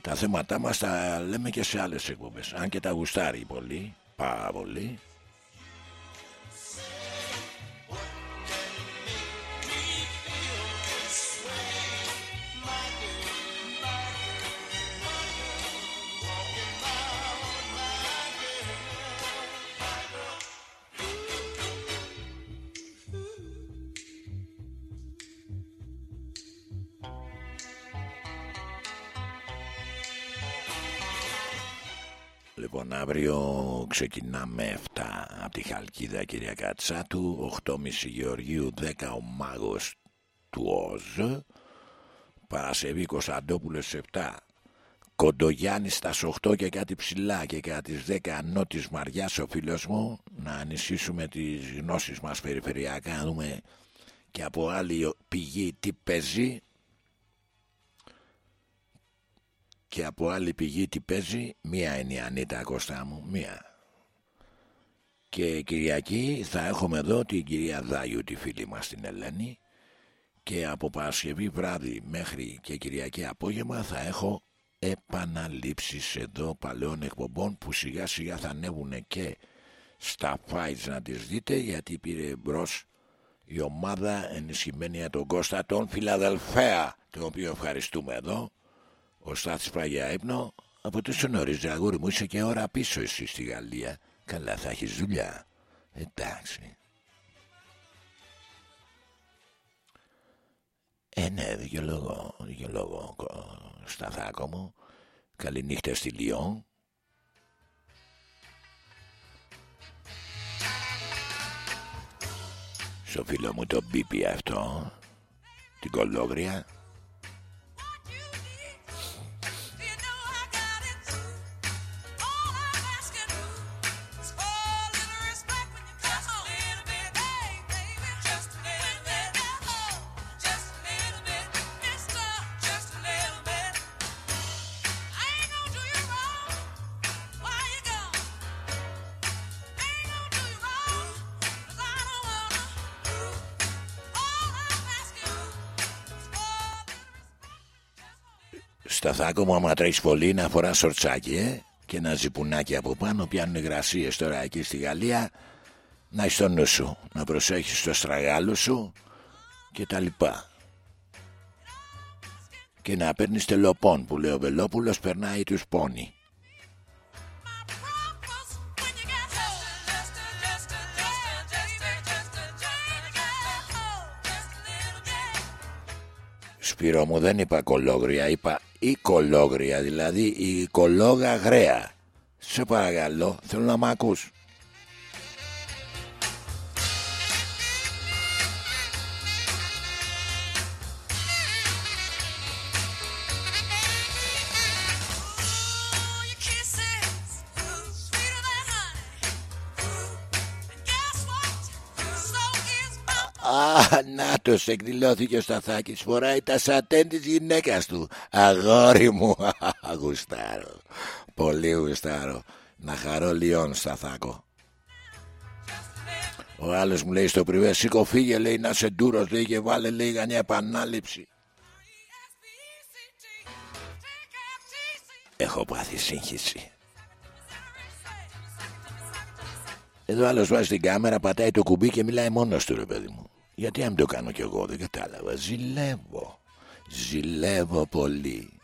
Speaker 1: τα θέματά μας τα λέμε και σε άλλες εκπομπές. Αν και τα γουστάρει πολύ, πάρα πολύ. Λοιπόν, αύριο ξεκινάμε 7 από τη Χαλκίδα κυρία Κατσάτου, 8.30 Γεωργίου, 10 ο Μάγος του ΟΖ, Παρασκευή Κωνσταντόπουλος 7, Κοντογιάννης στα 8 και κάτι ψηλά και κάτι 10 Νότης Μαριάς ο φίλος μου, να ανησύσουμε τις γνώσεις μας περιφερειακά, να δούμε και από άλλη πηγή τι παίζει και από άλλη πηγή τι παίζει μία είναι η Ανίτα Κώστα μου μία. Και Κυριακή θα έχουμε εδώ την κυρία Δάιου τη φίλη μας την Ελένη. Και από Παρασκευή βράδυ μέχρι και Κυριακή απόγευμα θα έχω επαναλήψεις εδώ παλαιών εκπομπών που σιγά σιγά θα ανέβουν και στα fights να τις δείτε γιατί πήρε μπρος η ομάδα ενισχυμένη για τον Κώστα τον Φιλαδελφέα τον οποίο ευχαριστούμε εδώ ο Στάθης πάει για ύπνο. Από τόσο νωρίς, αγόρι μου, είσαι και ώρα πίσω εσύ στη Γαλλία. Καλά, θα έχεις δουλειά. Εντάξει. Ε, ναι, δικαιολόγο, δικαιολόγο, Σταθάκο μου. Καληνύχτα στη Λιόν. Στο φίλο μου το μπίπι αυτό, την κολόγρια. Σταθάκο μου άμα τρέχεις πολύ να φοράς σορτσάκι ε; και ένα ζυπουνάκι από πάνω πιάνουν υγρασίες τώρα εκεί στη Γαλλία να είσαι στο νου σου να προσέχεις το στραγάλο σου και τα λοιπά. Και να παίρνεις τελοπών που λέει ο Βελόπουλος περνάει τους πόνοι Σπύρο μου δεν είπα κολόγρια, είπα οικολόγρια, δηλαδή η οικολόγα γραία. Σε παρακαλώ, θέλω να μ' ακούς. Νάτος εκδηλώθηκε ο Σταθάκης Φοράει τα σατέν της γυναίκας του. Αγόρι μου Γουστάρω Πολύ γουστάρω. Να χαρώ Λιόν Σταθάκο Ο άλλος μου λέει στο πριβέ Σήκω φύγε λέει να σε ντούρος λέει Και βάλε λέει μια επανάληψη Έχω πάθει σύγχυση. Εδώ άλλος βάζει την κάμερα, πατάει το κουμπί και μιλάει μόνος του ρε παιδί μου. Γιατί αν το κάνω κι εγώ δεν κατάλαβα. Ζηλεύω. Ζηλεύω πολύ.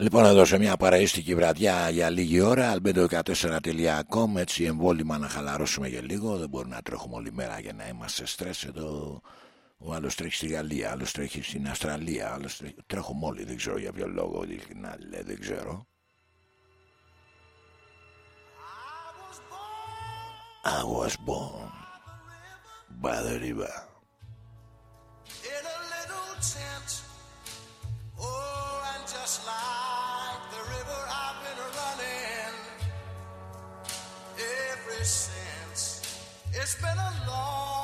Speaker 1: Λοιπόν, εδώ σε μια παραίστικη βραδιά για λίγη ώρα, albedo14.com, έτσι εμβόλυμα να χαλαρώσουμε για λίγο. Δεν μπορούμε να τρέχουμε όλη μέρα για να είμαστε στρες εδώ ο άλλος τρέχει στη Γαλλία, άλλος τρέχει στην Αυστραλία, άλλος τρέχει. Τρέχουμε όλοι, δεν ξέρω για ποιο λόγο, ειλικρινά λέει, δεν ξέρω. I was born by the river. In a little tent, oh, and just like the river I've been running ever since. It's been a long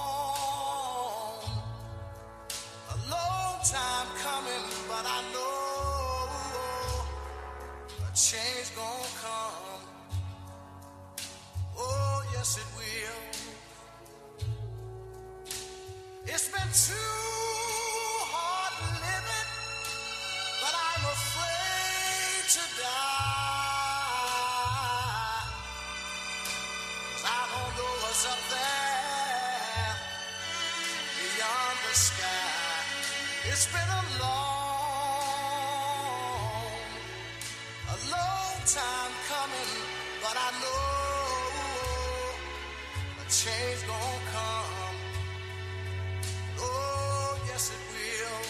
Speaker 2: yes it will. It's been too change gonna come. Oh, yes it will.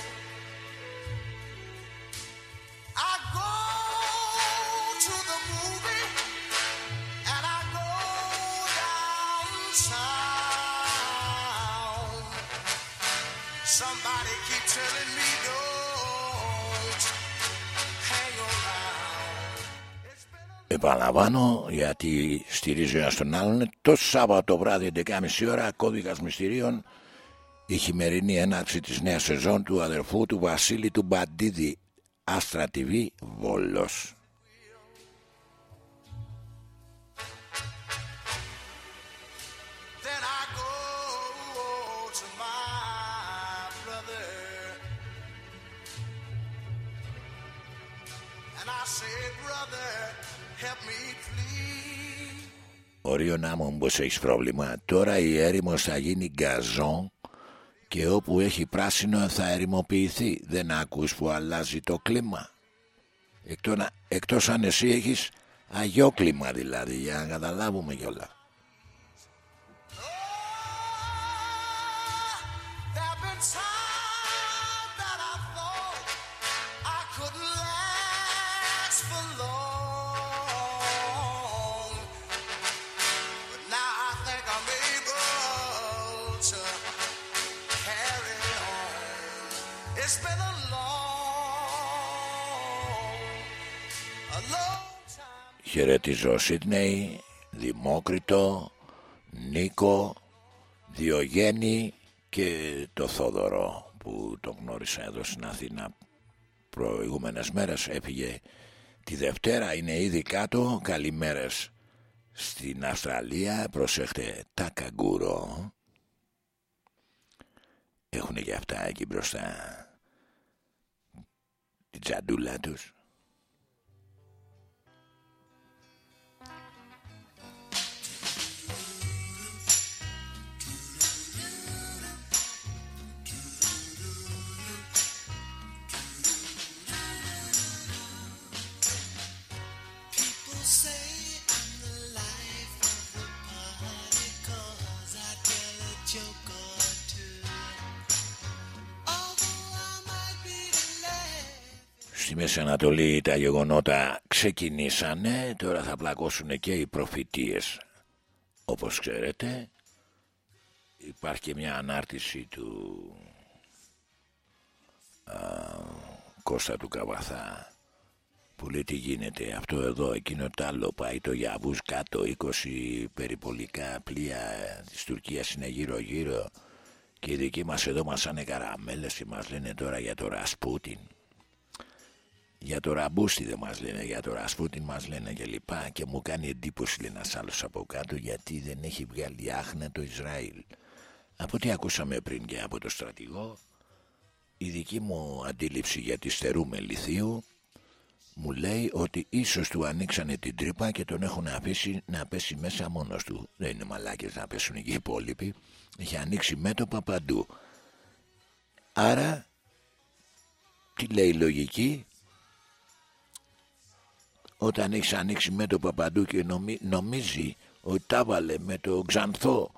Speaker 2: I go to the movie and I go downtown. Somebody keep telling me
Speaker 1: Επαναλαμβάνω γιατί στηρίζω ένας τον άλλον. Το Σάββατο βράδυ 11.30 ώρα κώδικας μυστηρίων η χειμερινή έναρξη της νέας σεζόν του αδερφού του Βασίλη του Μπαντίδη Άστρα TV Βόλος.
Speaker 2: Help me please.
Speaker 1: Ωραίο να μου πως έχεις πρόβλημα. Τώρα η έρημος θα γίνει γκαζόν και όπου έχει πράσινο θα ερημοποιηθεί. Δεν ακούς που αλλάζει το κλίμα. Εκτός, εκτός αν εσύ έχεις αγιό κλίμα δηλαδή για να καταλάβουμε
Speaker 2: κιόλας.
Speaker 1: Χαιρετίζω Σίδνεϊ, Δημόκριτο, Νίκο, Διογέννη και το Θόδωρο που τον γνώρισα εδώ στην Αθήνα προηγούμενες μέρες. Έφυγε τη Δευτέρα είναι ήδη κάτω. Καλημέρες στην Αυστραλία. Προσέχτε τα καγκούρο. Έχουν και αυτά εκεί μπροστά. Την τσαντούλα τους Στη Μέση Ανατολή τα γεγονότα ξεκινήσανε, τώρα θα πλακώσουν και οι προφητείες. Όπως ξέρετε, υπάρχει και μια ανάρτηση του α, Κώστα του Καβαθά που λέει τι γίνεται αυτό εδώ, εκείνο το άλλο, πάει το Γιαβούς κάτω, 20 περιπολικά πλοία της Τουρκίας είναι γύρω γύρω και οι δικοί μας εδώ μας άνε καραμέλες και μας λένε τώρα για το Ρασπούτιν. Για το Ραμπούστι δεν μας λένε, για το Ρασπούτιν μας λένε και λοιπά και μου κάνει εντύπωση λέει ένας άλλος από κάτω γιατί δεν έχει βγάλει άχνα το Ισραήλ. Από τι ακούσαμε πριν και από το στρατηγό, η δική μου αντίληψη για τη στερούμε λιθίου μου λέει ότι ίσως του ανοίξανε την τρύπα και τον έχουν αφήσει να πέσει μέσα μόνος του. Δεν είναι μαλάκες να πέσουν και οι υπόλοιποι. Έχει ανοίξει μέτωπα παντού. Άρα, τι λέει η λογική, όταν έχεις ανοίξει μέτωπα παντού και νομι- νομίζει ότι τα βάλε με το ξανθό,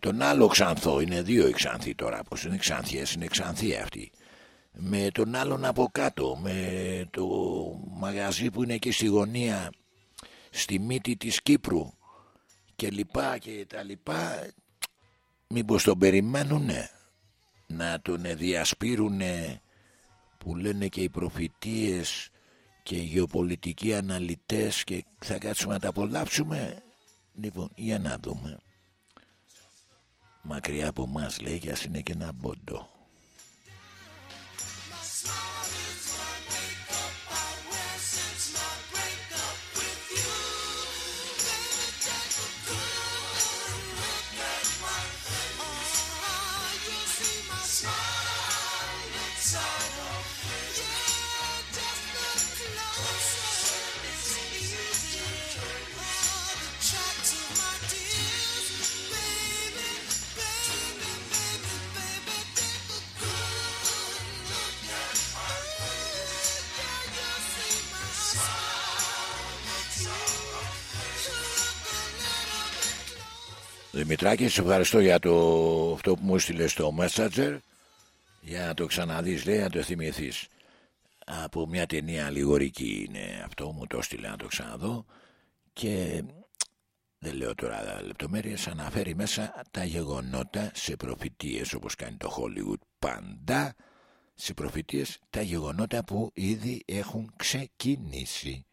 Speaker 1: τον άλλο ξανθό, είναι δύο οι ξανθοί τώρα, πως είναι ξανθιές, είναι ξανθοί αυτοί. Με τον άλλον από κάτω, με το μαγαζί που είναι εκεί στη γωνία, στη μύτη της Κύπρου και λοιπά και τα λοιπά, μήπως τον περιμένουνε να τον διασπείρουνε που λένε και οι προφητείες και οι γεωπολιτικοί αναλυτές και θα κάτσουμε να τα απολαύσουμε. Λοιπόν, για να δούμε. Μακριά από μας λέει και ας είναι και ένα μπόντο. Δημητράκη, σε ευχαριστώ για το, αυτό που μου έστειλες στο Messenger. Για να το ξαναδείς λέει να το θυμηθείς. Από μια ταινία λιγορική είναι αυτό μου το έστειλε να το ξαναδώ. Και δεν λέω τώρα λεπτομέρειες αναφέρει μέσα τα γεγονότα σε προφητείες όπως κάνει το Hollywood πάντα. Σε προφητείες τα γεγονότα που ήδη έχουν ξεκινήσει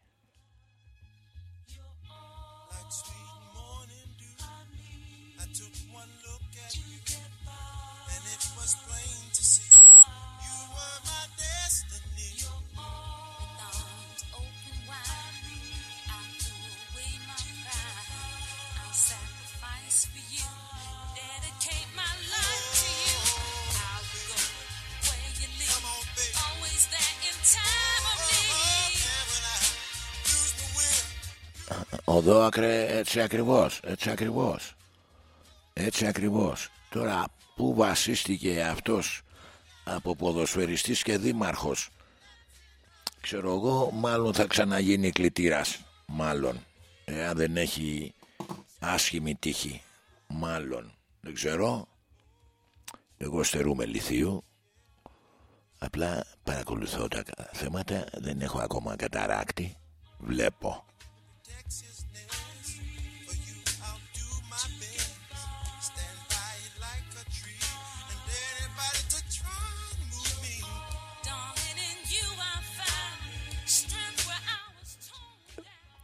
Speaker 1: Οδό ακρε, έτσι ακριβώς, έτσι ακριβώς. Έτσι ακριβώς. Τώρα που βασίστηκε αυτός από ποδοσφαιριστής και δήμαρχος; Ξέρω εγώ μάλλον θα ξαναγίνει κλητήρας. Μάλλον. Εάν δεν έχει άσχημη τύχη. Μάλλον. Δεν ξέρω. Εγώ στερούμε λιθίου. Απλά παρακολουθώ τα θέματα. Δεν έχω ακόμα καταράκτη. Βλέπω.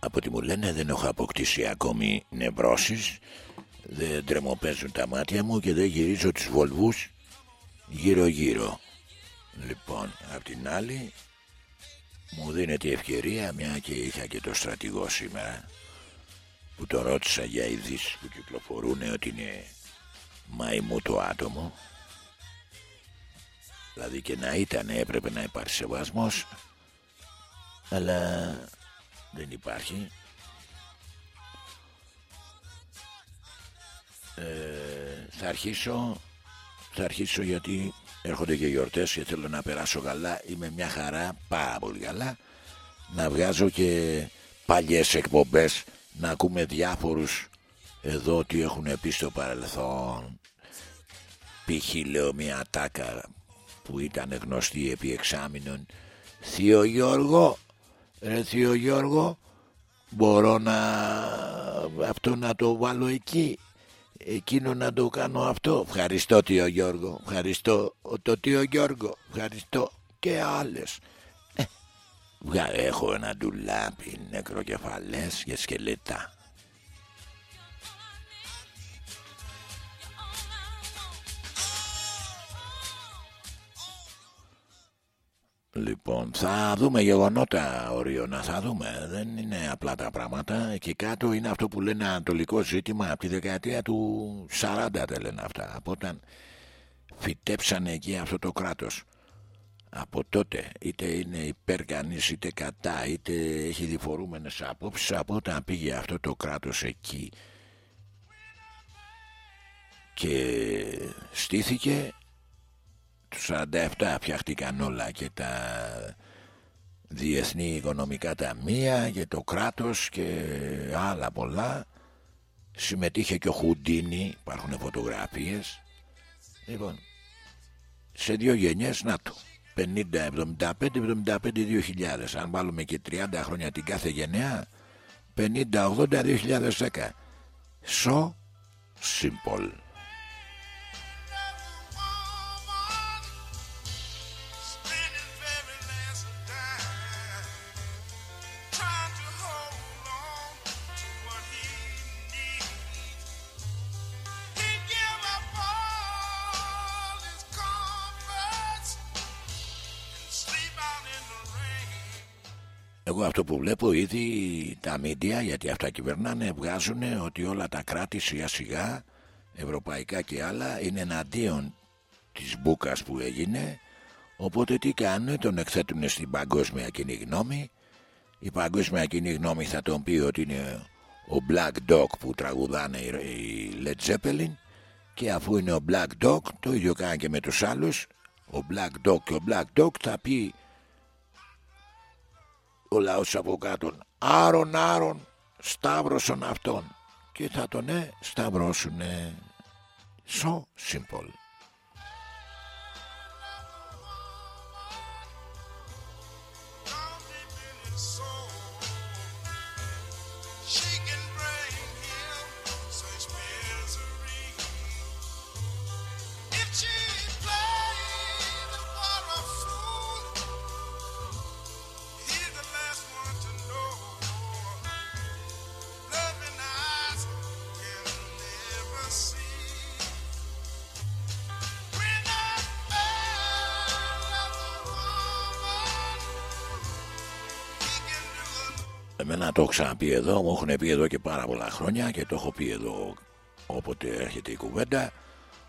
Speaker 1: Από ό,τι μου λένε δεν έχω αποκτήσει ακόμη νευρώσεις. Δεν τρεμοπαίζουν τα μάτια μου και δεν γυρίζω τους βολβούς γύρω γύρω Λοιπόν, απ' την άλλη μου δίνεται η ευκαιρία μια και είχα και το στρατηγό σήμερα που το ρώτησα για ειδήσει που κυκλοφορούν ότι είναι μαϊμού το άτομο. Δηλαδή και να ήταν έπρεπε να υπάρχει σεβασμός αλλά δεν υπάρχει. Ε, θα αρχίσω θα αρχίσω γιατί έρχονται και γιορτές και θέλω να περάσω καλά. Είμαι μια χαρά πάρα πολύ καλά να βγάζω και παλιές εκπομπές να ακούμε διάφορους εδώ τι έχουν πει στο παρελθόν. Π.χ. λέω μια τάκα που ήταν γνωστή επί εξάμεινων. Θείο Γιώργο Ρε Θείο Γιώργο μπορώ να αυτό να το βάλω εκεί εκείνο να το κάνω αυτό. Ευχαριστώ Θείο Γιώργο ευχαριστώ. Το Θείο Γιώργο ευχαριστώ. Και άλλες. Ε, έχω ένα ντουλάπι νεκροκεφαλές και σκελετά Λοιπόν, θα δούμε γεγονότα ορίωνα, θα δούμε. Δεν είναι απλά τα πράγματα. Εκεί κάτω είναι αυτό που λένε ανατολικό ζήτημα από τη δεκαετία του 40 δεν λένε αυτά. Από όταν φυτέψανε εκεί αυτό το κράτος. Από τότε είτε είναι υπέρ κανείς είτε κατά είτε έχει διφορούμενες απόψεις από όταν πήγε αυτό το κράτος εκεί και στήθηκε τους 47 φτιάχτηκαν όλα και τα διεθνή οικονομικά ταμεία και το κράτος και άλλα πολλά. Συμμετείχε και ο Χουντίνι υπάρχουν φωτογραφίες. Λοιπόν σε δύο γενιές να το 50, 75, 75, 2000 αν βάλουμε και 30 χρόνια την κάθε γενιά 50, 80, 2010 So simple αυτό που βλέπω ήδη τα μίντια, γιατί αυτά κυβερνάνε, βγάζουν ότι όλα τα κράτη σιγά σιγά, ευρωπαϊκά και άλλα, είναι εναντίον της μπούκας που έγινε. Οπότε τι κάνουν, τον εκθέτουν στην παγκόσμια κοινή γνώμη. Η παγκόσμια κοινή γνώμη θα τον πει ότι είναι ο Black Dog που τραγουδάνε οι Led Zeppelin και αφού είναι ο Black Dog, το ίδιο κάνει και με τους άλλους, ο Black Dog και ο Black Dog θα πει ο λαός από κάτω. Άρον άρον σταύρωσον αυτόν. Και θα τον ε, σταυρώσουνε. So simple το έχω ξαναπεί εδώ, μου έχουν πει εδώ και πάρα πολλά χρόνια και το έχω πει εδώ όποτε έρχεται η κουβέντα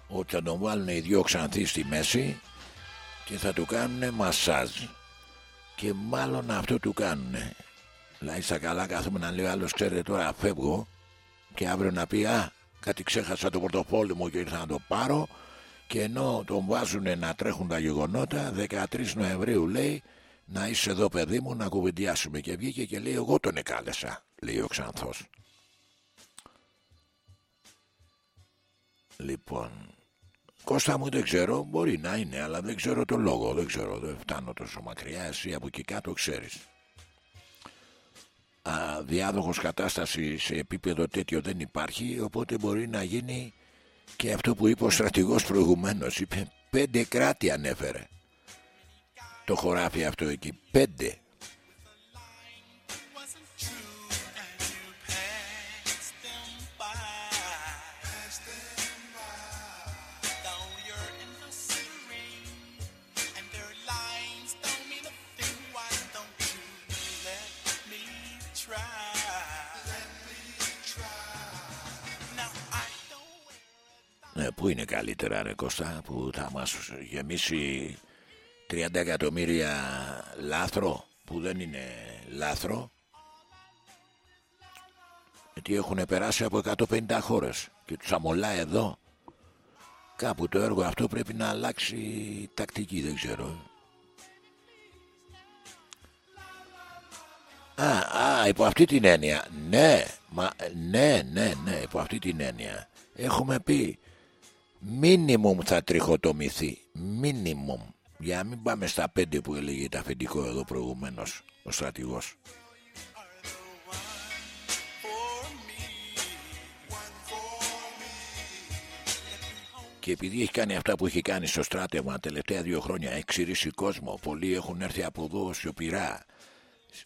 Speaker 1: ότι θα τον βάλουν οι δυο ξανθοί στη μέση και θα του κάνουν μασάζ και μάλλον αυτό του κάνουν. Δηλαδή στα καλά κάθομαι να λέει ο άλλος ξέρετε τώρα φεύγω και αύριο να πει α κάτι ξέχασα το πορτοφόλι μου και ήρθα να το πάρω και ενώ τον βάζουν να τρέχουν τα γεγονότα 13 Νοεμβρίου λέει να είσαι εδώ παιδί μου να κουβεντιάσουμε. Και βγήκε και λέει εγώ τον εκάλεσα λέει ο Ξανθός. Λοιπόν Κώστα μου δεν ξέρω. Μπορεί να είναι αλλά δεν ξέρω το λόγο. Δεν ξέρω δεν φτάνω τόσο μακριά. Εσύ από εκεί κάτω ξέρεις. Α, διάδοχος κατάσταση σε επίπεδο τέτοιο δεν υπάρχει οπότε μπορεί να γίνει και αυτό που είπε ο στρατηγός προηγουμένως. Είπε πέντε κράτη ανέφερε το χωράφι αυτό εκεί. Πέντε. Ε, πού είναι καλύτερα ρε που θα μας γεμίσει 30 εκατομμύρια λάθρο που δεν είναι λάθρο γιατί έχουν περάσει από 150 χώρες και τους αμολά εδώ κάπου το έργο αυτό πρέπει να αλλάξει τακτική δεν ξέρω Α, α, υπό αυτή την έννοια. Ναι, μα, ναι, ναι, ναι, υπό αυτή την έννοια. Έχουμε πει μίνιμουμ θα τριχοτομηθεί. Μίνιμουμ. Για να μην πάμε στα πέντε που έλεγε τα αφεντικό εδώ προηγουμένως ο στρατηγός.
Speaker 2: for me. One for me.
Speaker 1: Και επειδή έχει κάνει αυτά που έχει κάνει στο στράτευμα τελευταία δύο χρόνια, έχει ξηρίσει κόσμο. Πολλοί έχουν έρθει από εδώ σιωπηρά.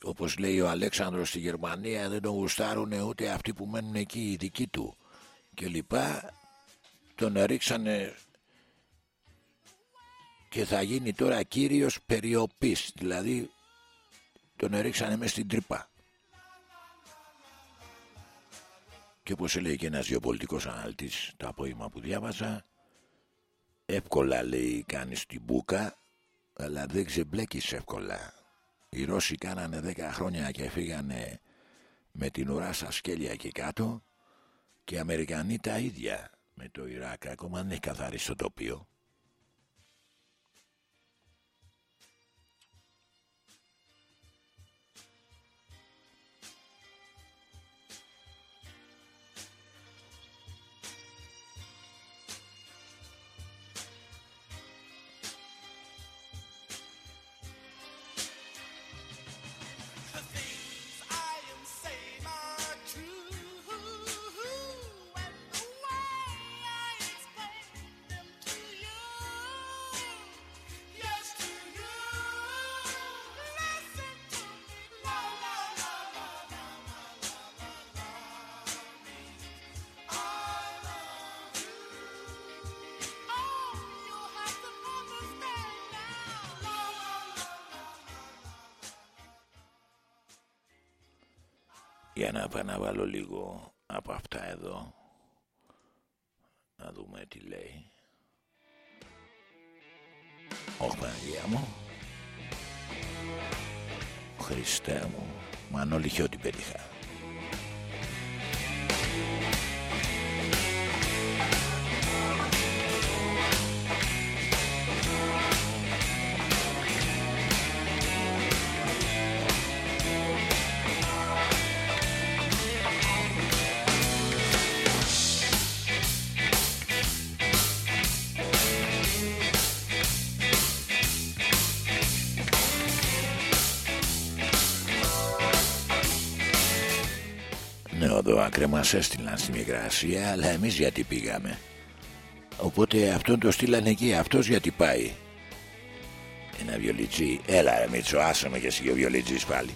Speaker 1: Όπως λέει ο Αλέξανδρος στη Γερμανία, δεν τον γουστάρουν ούτε αυτοί που μένουν εκεί, οι δικοί του. Και λοιπά, τον ρίξανε και θα γίνει τώρα κύριος περιοπής. Δηλαδή, τον ρίξανε μέσα στην τρύπα. Και όπως λέει και ένας γεωπολιτικός αναλυτής το απόγευμα που διάβαζα, εύκολα λέει κάνεις την μπούκα, αλλά δεν ξεμπλέκεις εύκολα. Οι Ρώσοι κάνανε 10 χρόνια και φύγανε με την ουρά στα σκέλια εκεί κάτω και οι Αμερικανοί τα ίδια με το Ιράκ, ακόμα δεν έχει καθαρίσει το τοπίο. αν την χιόνι περιχά. Οδό άκρε μας έστειλαν στην υγρασία αλλά εμείς γιατί πήγαμε. Οπότε αυτόν το στείλανε εκεί αυτός γιατί πάει. Ένα βιολιτζί. Έλα ρε Μίτσο άσε με και εσύ ο βιολιτζής πάλι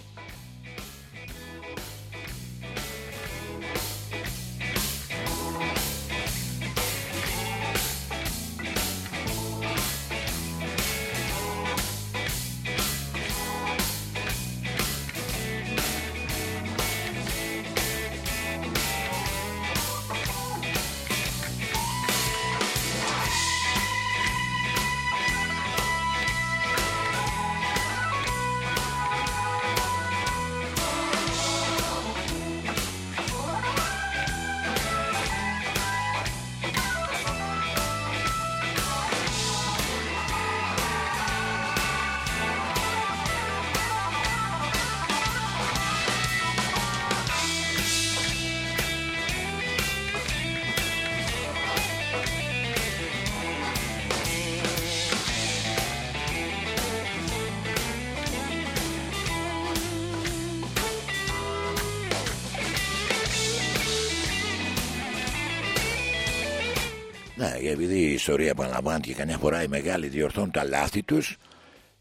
Speaker 1: ιστορία επαναλαμβάνεται και καμιά φορά οι μεγάλοι διορθώνουν τα λάθη τους.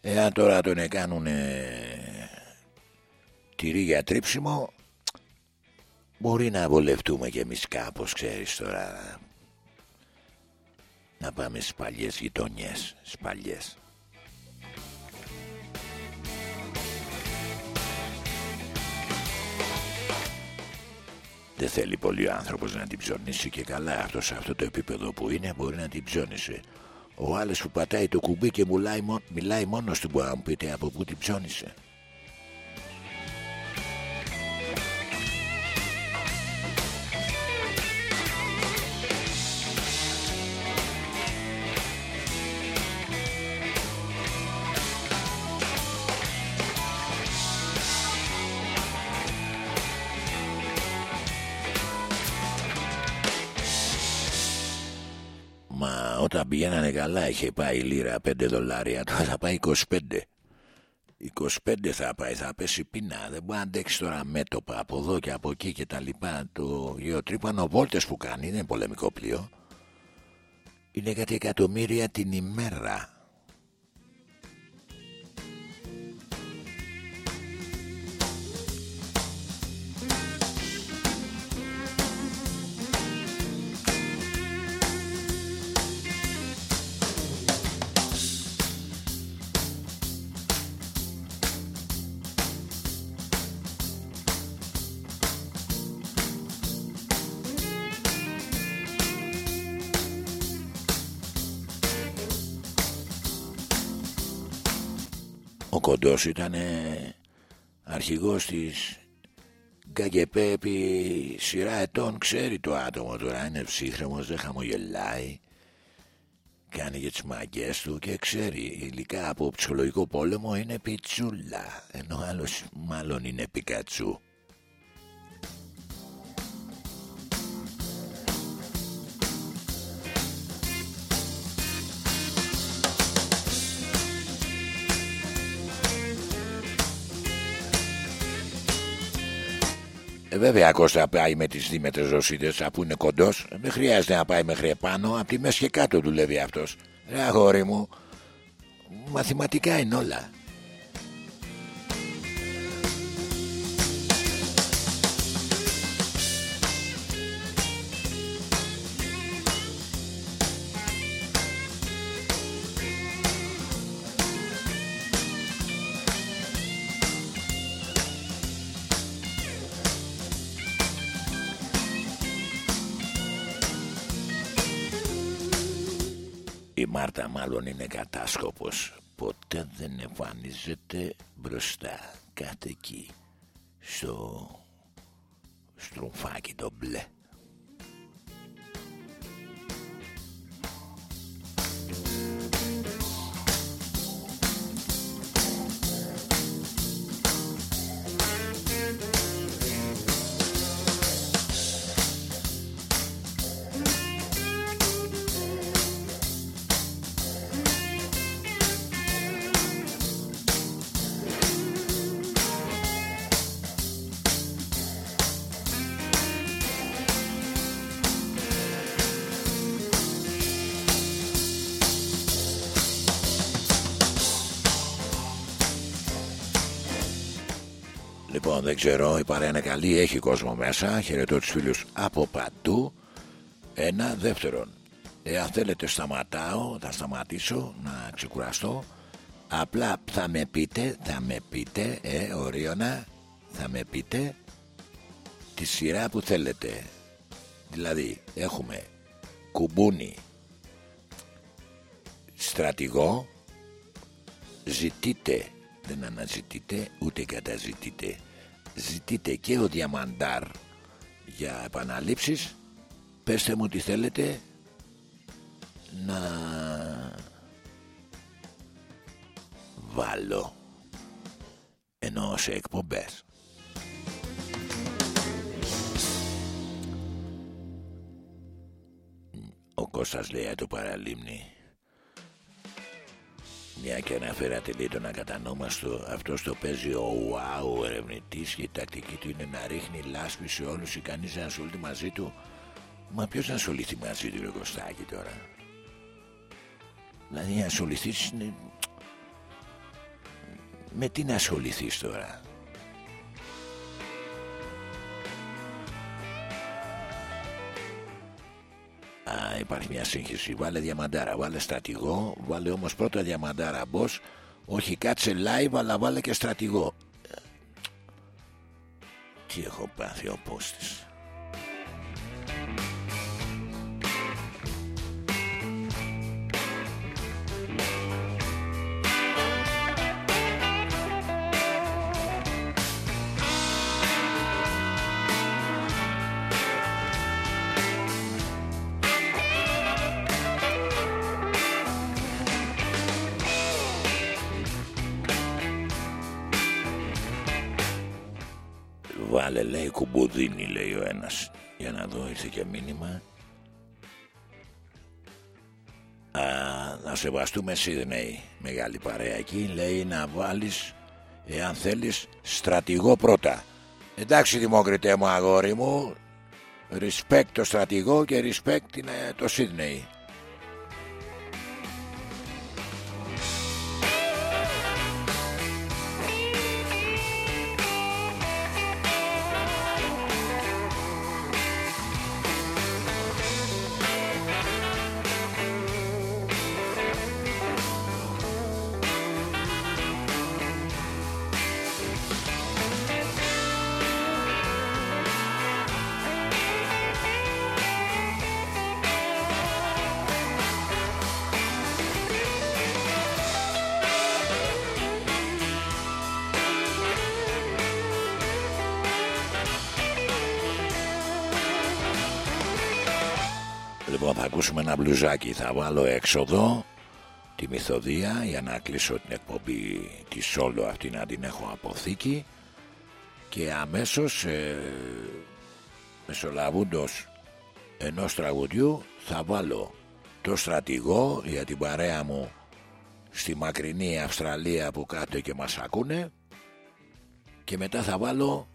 Speaker 1: Εάν τώρα τον κάνουν τυρί για τρίψιμο μπορεί να βολευτούμε κι εμείς κάπως ξέρεις τώρα. Να πάμε στις παλιές γειτονιές στις παλιές Δεν θέλει πολύ ο άνθρωπος να την ψωνίσει και καλά αυτός σε αυτό το επίπεδο που είναι μπορεί να την ψώνισε. Ο άλλος που πατάει το κουμπί και μιλάει, μιλάει μόνος του μπορεί να μου πείτε από πού την ψώνισε. Όταν πηγαίνανε καλά είχε πάει η λίρα 5 δολάρια Τώρα θα πάει 25 25 θα πάει, θα πέσει πεινά. Δεν μπορεί να αντέξει τώρα μέτωπα από εδώ και από εκεί και τα λοιπά. Το γεωτρύπανο βόλτες που κάνει, δεν είναι πολεμικό πλοίο. Είναι κάτι εκατομμύρια την ημέρα. Κοντός ήταν αρχηγός της ΚΑΚΕΠΕ επί σειρά ετών. Ξέρει το άτομο τώρα είναι ψύχρεμος δεν χαμογελάει. Κάνει και τις μαγκές του και ξέρει υλικά από ψυχολογικό πόλεμο είναι πιτσούλα. Ενώ άλλος μάλλον είναι πικατσού Ε, βέβαια Κώστα πάει με τις δίμετρες ρωσίδες που είναι κοντός. Δεν χρειάζεται να πάει μέχρι επάνω Από τη μέση και κάτω δουλεύει αυτός. Ρε αγόρι μου Μαθηματικά είναι όλα Η Μάρτα μάλλον είναι κατάσκοπος. Ποτέ δεν εμφανίζεται μπροστά. Κάθε εκεί Στο στρομφάκι το μπλε ξέρω, η παρέα είναι καλή, έχει κόσμο μέσα. Χαιρετώ τους φίλους από παντού. Ένα, δεύτερον, εάν θέλετε σταματάω, θα σταματήσω να ξεκουραστώ. Απλά θα με πείτε, θα με πείτε, ε, ορίωνα, θα με πείτε τη σειρά που θέλετε. Δηλαδή, έχουμε κουμπούνι, στρατηγό, ζητείτε, δεν αναζητείτε ούτε καταζητείτε, ζητείτε και ο Διαμαντάρ για επαναλήψεις, πέστε μου τι θέλετε να βάλω ενώ σε εκπομπές. Ο Κώστας λέει το παραλίμνη μια και αναφέρατε λέει τον ακατανόμαστο αυτό το παίζει ο wow ερευνητής και η τακτική του είναι να ρίχνει λάσπη σε όλους ή κανείς να ασχολείται μαζί του. Μα ποιος να ασχοληθεί μαζί του ρε Κωστάκη τώρα; Δηλαδή να ασχοληθείς είναι... Με τι να ασχοληθείς τώρα; Α, υπάρχει μια σύγχυση. Βάλε διαμαντάρα, βάλε στρατηγό. Βάλε όμως πρώτα διαμαντάρα boss. Όχι κάτσε live, αλλά βάλε και στρατηγό. Τι έχω πάθει ο πόστης. Βάλε λέει κουμπουδίνι λέει ο ένας. Για να δω ήρθε και μήνυμα. Α, να σεβαστούμε Σίδνεϊ Μεγάλη παρέα εκεί Λέει να βάλεις Εάν θέλεις στρατηγό πρώτα. Εντάξει δημοκριτέ μου αγόρι μου Respect το στρατηγό και respect είναι το Σίδνεϊ Λοιπόν θα ακούσουμε ένα μπλουζάκι. Θα βάλω έξοδο Τη μυθοδία για να κλείσω την εκπομπή Τη σόλο αυτή να την έχω αποθήκη. Και αμέσως ε, Μεσολαβούντος Ενός τραγουδιού Θα βάλω το στρατηγό Για την παρέα μου Στη μακρινή Αυστραλία που κάτω και μας ακούνε. Και μετά θα βάλω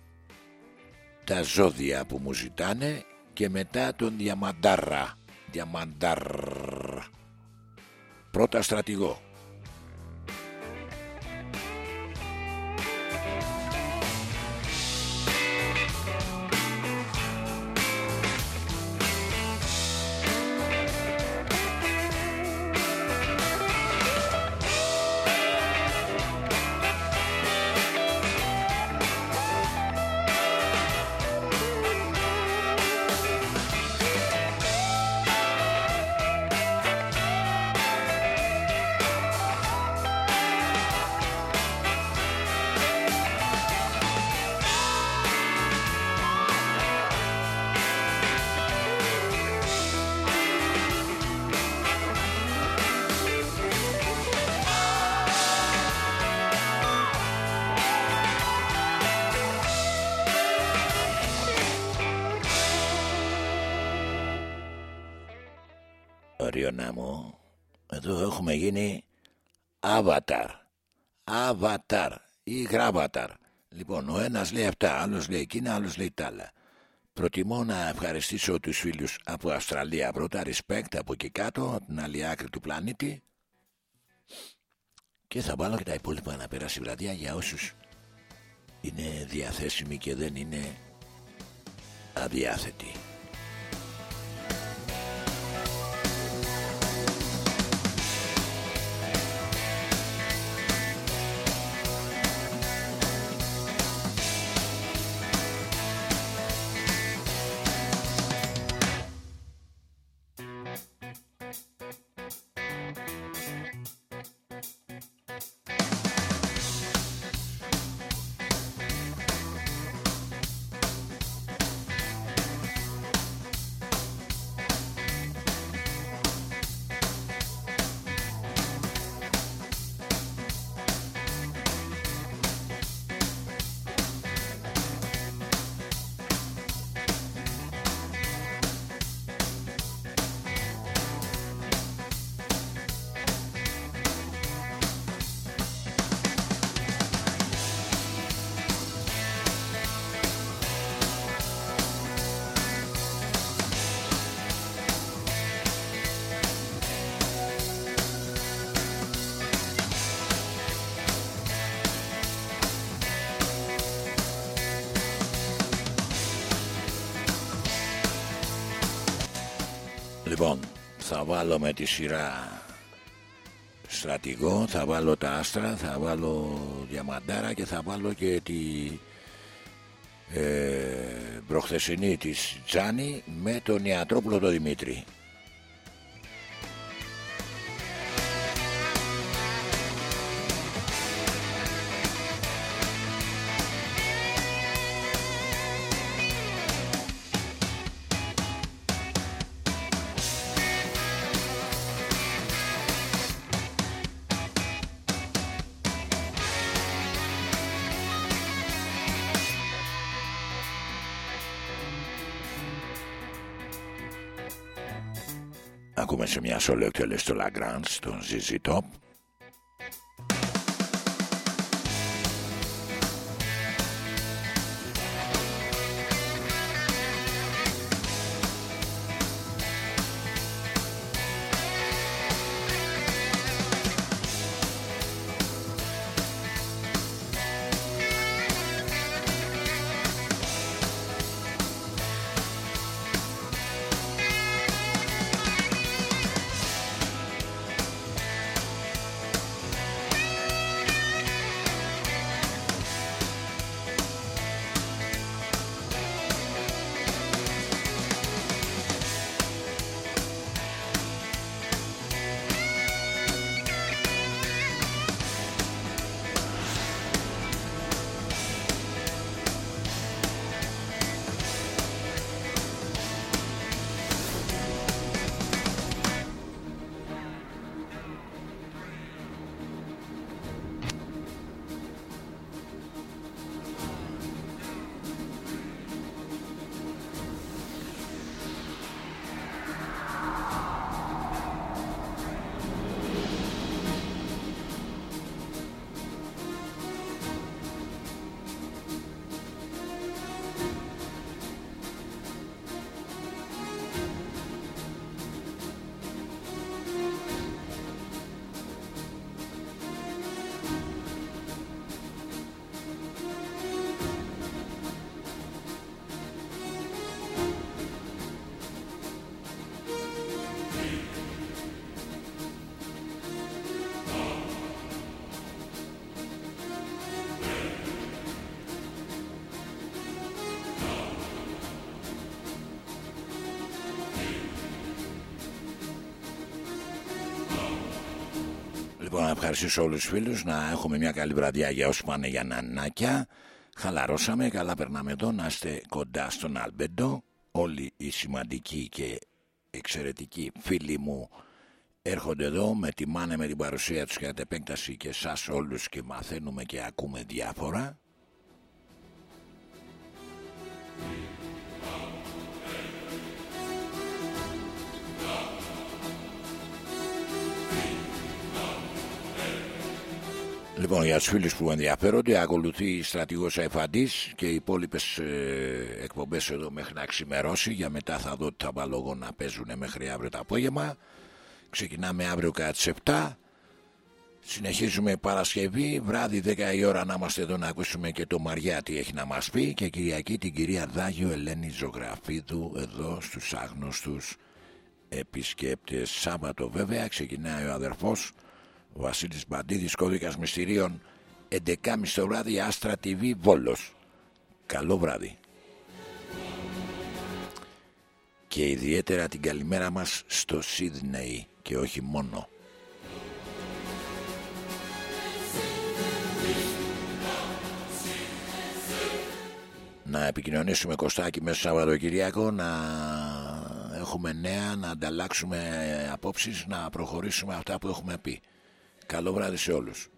Speaker 1: τα ζώδια που μου ζητάνε και μετά τον Διαμαντάρα. Διαμαντάρ. Πρώτα στρατηγό. Avatar ή Γράβαταρ Λοιπόν ο ένας λέει αυτά Άλλος λέει εκείνα Άλλος λέει τ' άλλα. Προτιμώ να ευχαριστήσω τους φίλους από Αυστραλία. Πρώτα respect από εκεί κάτω από την άλλη άκρη του πλανήτη. Και θα βάλω και τα υπόλοιπα να περάσει η βραδιά για όσους είναι διαθέσιμη και δεν είναι αδιάθετη. Θα βάλω με τη σειρά στρατηγό, θα βάλω τα άστρα, θα βάλω διαμαντάρα και θα βάλω και τη ε, προχθεσινή της Τζάνη με τον Ιατρόπουλο τον Δημήτρη. Ακούμε σε μια σόλο εκτέλεση στο Lagrange, στον ZZ Top. Ευχαριστήσω όλους τους φίλους Να έχουμε μια καλή βραδιά για όσοι πάνε για νανάκια. Χαλαρώσαμε, καλά περνάμε εδώ Να είστε κοντά στον Αλμπέντο Όλοι οι σημαντικοί και εξαιρετικοί φίλοι μου Έρχονται εδώ, με τιμάνε με την παρουσία τους κατά επέκταση και σας όλους και μαθαίνουμε και ακούμε διάφορα Λοιπόν, για τους φίλους που ενδιαφέρονται, ακολουθεί η στρατηγός Αϊφαντή και οι υπόλοιπες ε, εκπομπές εδώ μέχρι να ξημερώσει. Για μετά θα δω ότι θα βάλω εγώ να παίζουν μέχρι αύριο το απόγευμα. Ξεκινάμε αύριο κατά τις 7. Συνεχίζουμε Παρασκευή, βράδυ 10 η ώρα να είμαστε εδώ να ακούσουμε και το Μαριά τι έχει να μας πει και Κυριακή την κυρία Δάγιο Ελένη Ζωγραφίδου εδώ στους άγνωστους επισκέπτες. Σάββατο βέβαια ξεκινάει ο αδερφός Βασίλης Μπαντίδης κώδικας μυστηρίων 11.30 το βράδυ Άστρα TV Βόλος. Καλό βράδυ. Και ιδιαίτερα την καλημέρα μας στο Σίδνεϊ και όχι μόνο. να επικοινωνήσουμε Κωστάκι μέσα στο Σαββατοκυριακό να έχουμε νέα, να ανταλλάξουμε απόψεις, να προχωρήσουμε αυτά που έχουμε πει. Καλό βράδυ σε όλους.